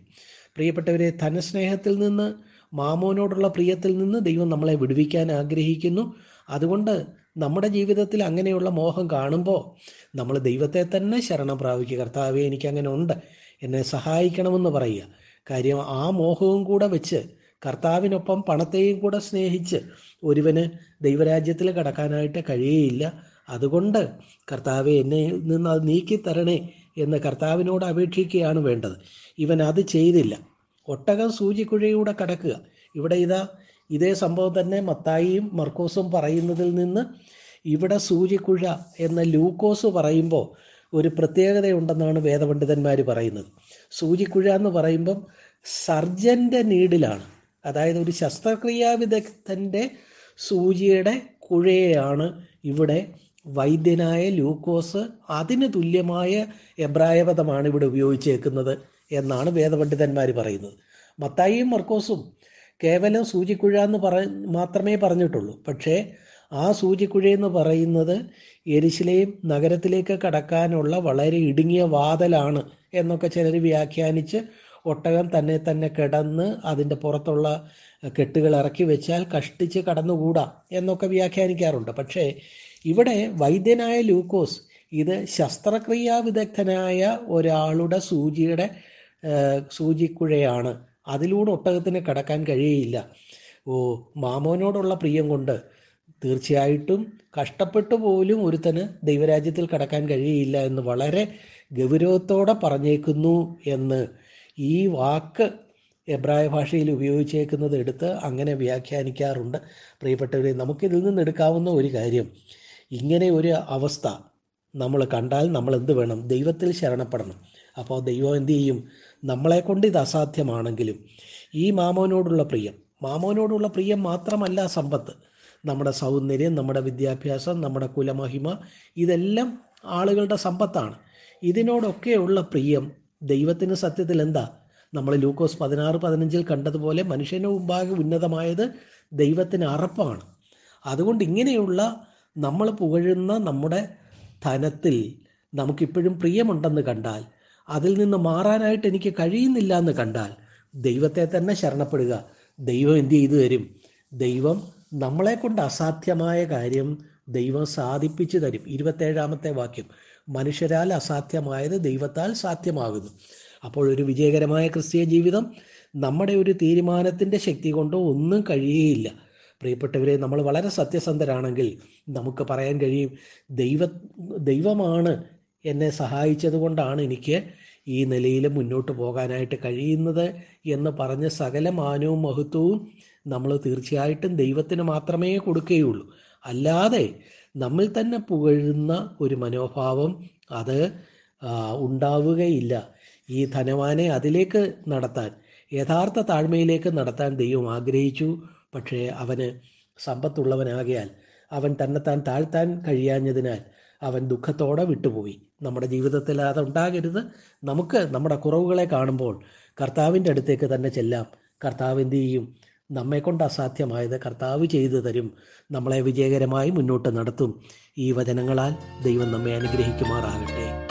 പ്രിയപ്പെട്ടവരെ ധനസ്നേഹത്തിൽ നിന്ന് മാമോനോടുള്ള പ്രിയത്തിൽ നിന്ന് ദൈവം നമ്മളെ വിടുവിക്കാൻ ആഗ്രഹിക്കുന്നു. അതുകൊണ്ട് നമ്മുടെ ജീവിതത്തിൽ അങ്ങനെയുള്ള മോഹം കാണുമ്പോൾ നമ്മൾ ദൈവത്തെ തന്നെ ശരണം പ്രാപിക്കുക. കർത്താവെ എനിക്ക് അങ്ങനെ ഉണ്ട്. എന്നെ സഹായിക്കണമെന്ന് പറയുക. കാര്യം ആ മോഹവും കൂടെ വെച്ച് കർത്താവിനൊപ്പം പണത്തെയും കൂടെ സ്നേഹിച്ച് ഒരുവന് ദൈവരാജ്യത്തിൽ കടക്കാനായിട്ട് കഴിയുകയില്ല അതുകൊണ്ട് കർത്താവെ എന്നെ നിന്ന് അത് നീക്കി തരണേ എന്ന് കർത്താവിനോട് അപേക്ഷിക്കുകയാണ് വേണ്ടത്. ഇവൻ അത് ചെയ്തില്ല. ഒട്ടകം സൂചിക്കുഴയിലൂടെ കടക്കുക. ഇവിടെ ഇതാ ഇതേ സംഭവം തന്നെ മത്തായിയും മർക്കോസും പറയുന്നതിൽ നിന്ന് ഇവിടെ സൂചിക്കുഴ എന്ന ലൂക്കോസ് പറയുമ്പോൾ ഒരു പ്രത്യേകതയുണ്ടെന്നാണ് വേദപണ്ഡിതന്മാർ പറയുന്നത്. സൂചിക്കുഴ എന്ന് പറയുമ്പം സർജന്റെ നീഡിലാണ്. അതായത് ഒരു ശസ്ത്രക്രിയാ വിദഗ്ധന്റെ സൂചിയുടെ കുഴയെയാണ് ഇവിടെ വൈദ്യനായ ലൂക്കോസ് അതിന് തുല്യമായ എബ്രായപദമാണ് ഇവിടെ ഉപയോഗിച്ചേക്കുന്നത് എന്നാണ് വേദപണ്ഡിതന്മാർ പറയുന്നത്. മത്തായിയും മർക്കോസും കേവലം സൂചിക്കുഴ എന്ന് പറ മാത്രമേ പറഞ്ഞിട്ടുള്ളൂ. പക്ഷേ ആ സൂചിക്കുഴ എന്ന് പറയുന്നത് എരിശിലെയും നഗരത്തിലേക്ക് കടക്കാനുള്ള വളരെ ഇടുങ്ങിയ വാതലാണ് എന്നൊക്കെ ചിലർ വ്യാഖ്യാനിച്ച് ഒട്ടകം തന്നെ തന്നെ കിടന്ന് അതിന്റെ പുറത്തുള്ള കെട്ടുകൾ ഇറക്കി വെച്ചാൽ കഷ്ടിച്ച് കടന്നുകൂടാ എന്നൊക്കെ വ്യാഖ്യാനിക്കാറുണ്ട്. പക്ഷേ ഇവിടെ വൈദ്യനായ ലൂക്കോസ് ഇത് ശസ്ത്രക്രിയാ വിദഗ്ധനായ ഒരാളുടെ സൂചിയുടെ സൂചിക്കുഴയാണ്. അതിലൂടെ ഒട്ടകത്തിന് കടക്കാൻ കഴിയയില്ല ഓ മാമോനോടുള്ള പ്രിയം കൊണ്ട് തീർച്ചയായിട്ടും കഷ്ടപ്പെട്ടു പോലും ഒരുത്തന് ദൈവരാജ്യത്തിൽ കടക്കാൻ കഴിയയില്ല എന്ന് വളരെ ഗൗരവത്തോടെ പറഞ്ഞേക്കുന്നു എന്ന് ഈ വാക്ക് എബ്രായ ഭാഷയിൽ ഉപയോഗിച്ചേക്കുന്നത് എടുത്ത് അങ്ങനെ വ്യാഖ്യാനിക്കാറുണ്ട്. പ്രിയപ്പെട്ടവരെ നമുക്കിതിൽ നിന്ന് എടുക്കാവുന്ന ഒരു കാര്യം ഇങ്ങനെ ഒരു അവസ്ഥ നമ്മൾ കണ്ടാൽ നമ്മൾ എന്ത് വേണം? ദൈവത്തിൽ ശരണപ്പെടണം. അപ്പോൾ ദൈവം എന്ത് ചെയ്യും? നമ്മളെ കൊണ്ട് ഇത് അസാധ്യമാണെങ്കിലും ഈ മാമോനോടുള്ള പ്രിയം മാമോനോടുള്ള പ്രിയം മാത്രമല്ല സമ്പത്ത്. നമ്മുടെ സൗന്ദര്യം നമ്മുടെ വിദ്യാഭ്യാസം നമ്മുടെ കുലമഹിമ ഇതെല്ലാം ആളുകളുടെ സമ്പത്താണ്. ഇതിനോടൊക്കെയുള്ള പ്രിയം ദൈവത്തിന് സത്യത്തിൽ എന്താ? നമ്മൾ ലൂക്കോസ് പതിനാറ് പതിനഞ്ചിൽ കണ്ടതുപോലെ മനുഷ്യന് മുമ്പാകെ ഉന്നതമായത് ദൈവത്തിന് അറപ്പാണ്. അതുകൊണ്ട് ഇങ്ങനെയുള്ള നമ്മൾ പുകഴുന്ന നമ്മുടെ ധനത്തിൽ നമുക്കിപ്പോഴും പ്രിയമുണ്ടെന്ന് കണ്ടാൽ അതിൽ നിന്ന് മാറാനായിട്ട് എനിക്ക് കഴിയുന്നില്ല എന്ന് കണ്ടാൽ ദൈവത്തെ തന്നെ ശരണപ്പെടുക. ദൈവം എന്ത് ചെയ്തു തരും? ദൈവം നമ്മളെ കൊണ്ട് അസാധ്യമായ കാര്യം ദൈവം സാധിപ്പിച്ചു തരും. ഇരുപത്തേഴാമത്തെ വാക്യം. മനുഷ്യരാൽ അസാധ്യമായത് ദൈവത്താൽ സാധ്യമാകുന്നു. അപ്പോൾ ഒരു വിജയകരമായ ക്രിസ്തീയ ജീവിതം നമ്മുടെ ഒരു തീരുമാനത്തിന്റെ ശക്തി കൊണ്ടോ ഒന്നും കഴിയുകയില്ല. പ്രിയപ്പെട്ടവരെ നമ്മൾ വളരെ സത്യസന്ധരാണെങ്കിൽ നമുക്ക് പറയാൻ കഴിയും ദൈവ ദൈവമാണ് എന്നെ സഹായിച്ചത് കൊണ്ടാണ് എനിക്ക് ഈ നിലയിൽ മുന്നോട്ട് പോകാനായിട്ട് കഴിയുന്നത് എന്ന് പറഞ്ഞ സകല മാനവും മഹത്വവും നമ്മൾ തീർച്ചയായിട്ടും ദൈവത്തിന് മാത്രമേ കൊടുക്കുകയുള്ളൂ. അല്ലാതെ നമ്മിൽ തന്നെ പുകഴുന്ന ഒരു മനോഭാവം അത് ഉണ്ടാവുകയില്ല. ഈ ധനവാനെ അതിലേക്ക് നടത്താൻ യഥാർത്ഥ താഴ്മയിലേക്ക് നടത്താൻ ദൈവം ആഗ്രഹിച്ചു. പക്ഷേ അവന് സമ്പത്തുള്ളവനാകയാൽ അവൻ തന്നെത്താൻ താഴ്ത്താൻ കഴിയാഞ്ഞതിനാൽ അവൻ ദുഃഖത്തോടെ വിട്ടുപോയി. നമ്മുടെ ജീവിതത്തിൽ അതുണ്ടാകരുത്. നമുക്ക് നമ്മുടെ കുറവുകളെ കാണുമ്പോൾ കർത്താവിന്റെ അടുത്തേക്ക് തന്നെ ചെല്ലാം. കർത്താവ് എന്ത് ചെയ്യും? നമ്മെക്കൊണ്ട് അസാധ്യമായത് കർത്താവ് ചെയ്തു തരും. നമ്മളെ വിജയകരമായി മുന്നോട്ട് നടത്തും. ഈ വചനങ്ങളാൽ ദൈവം നമ്മെ അനുഗ്രഹിക്കുമാറാകട്ടെ.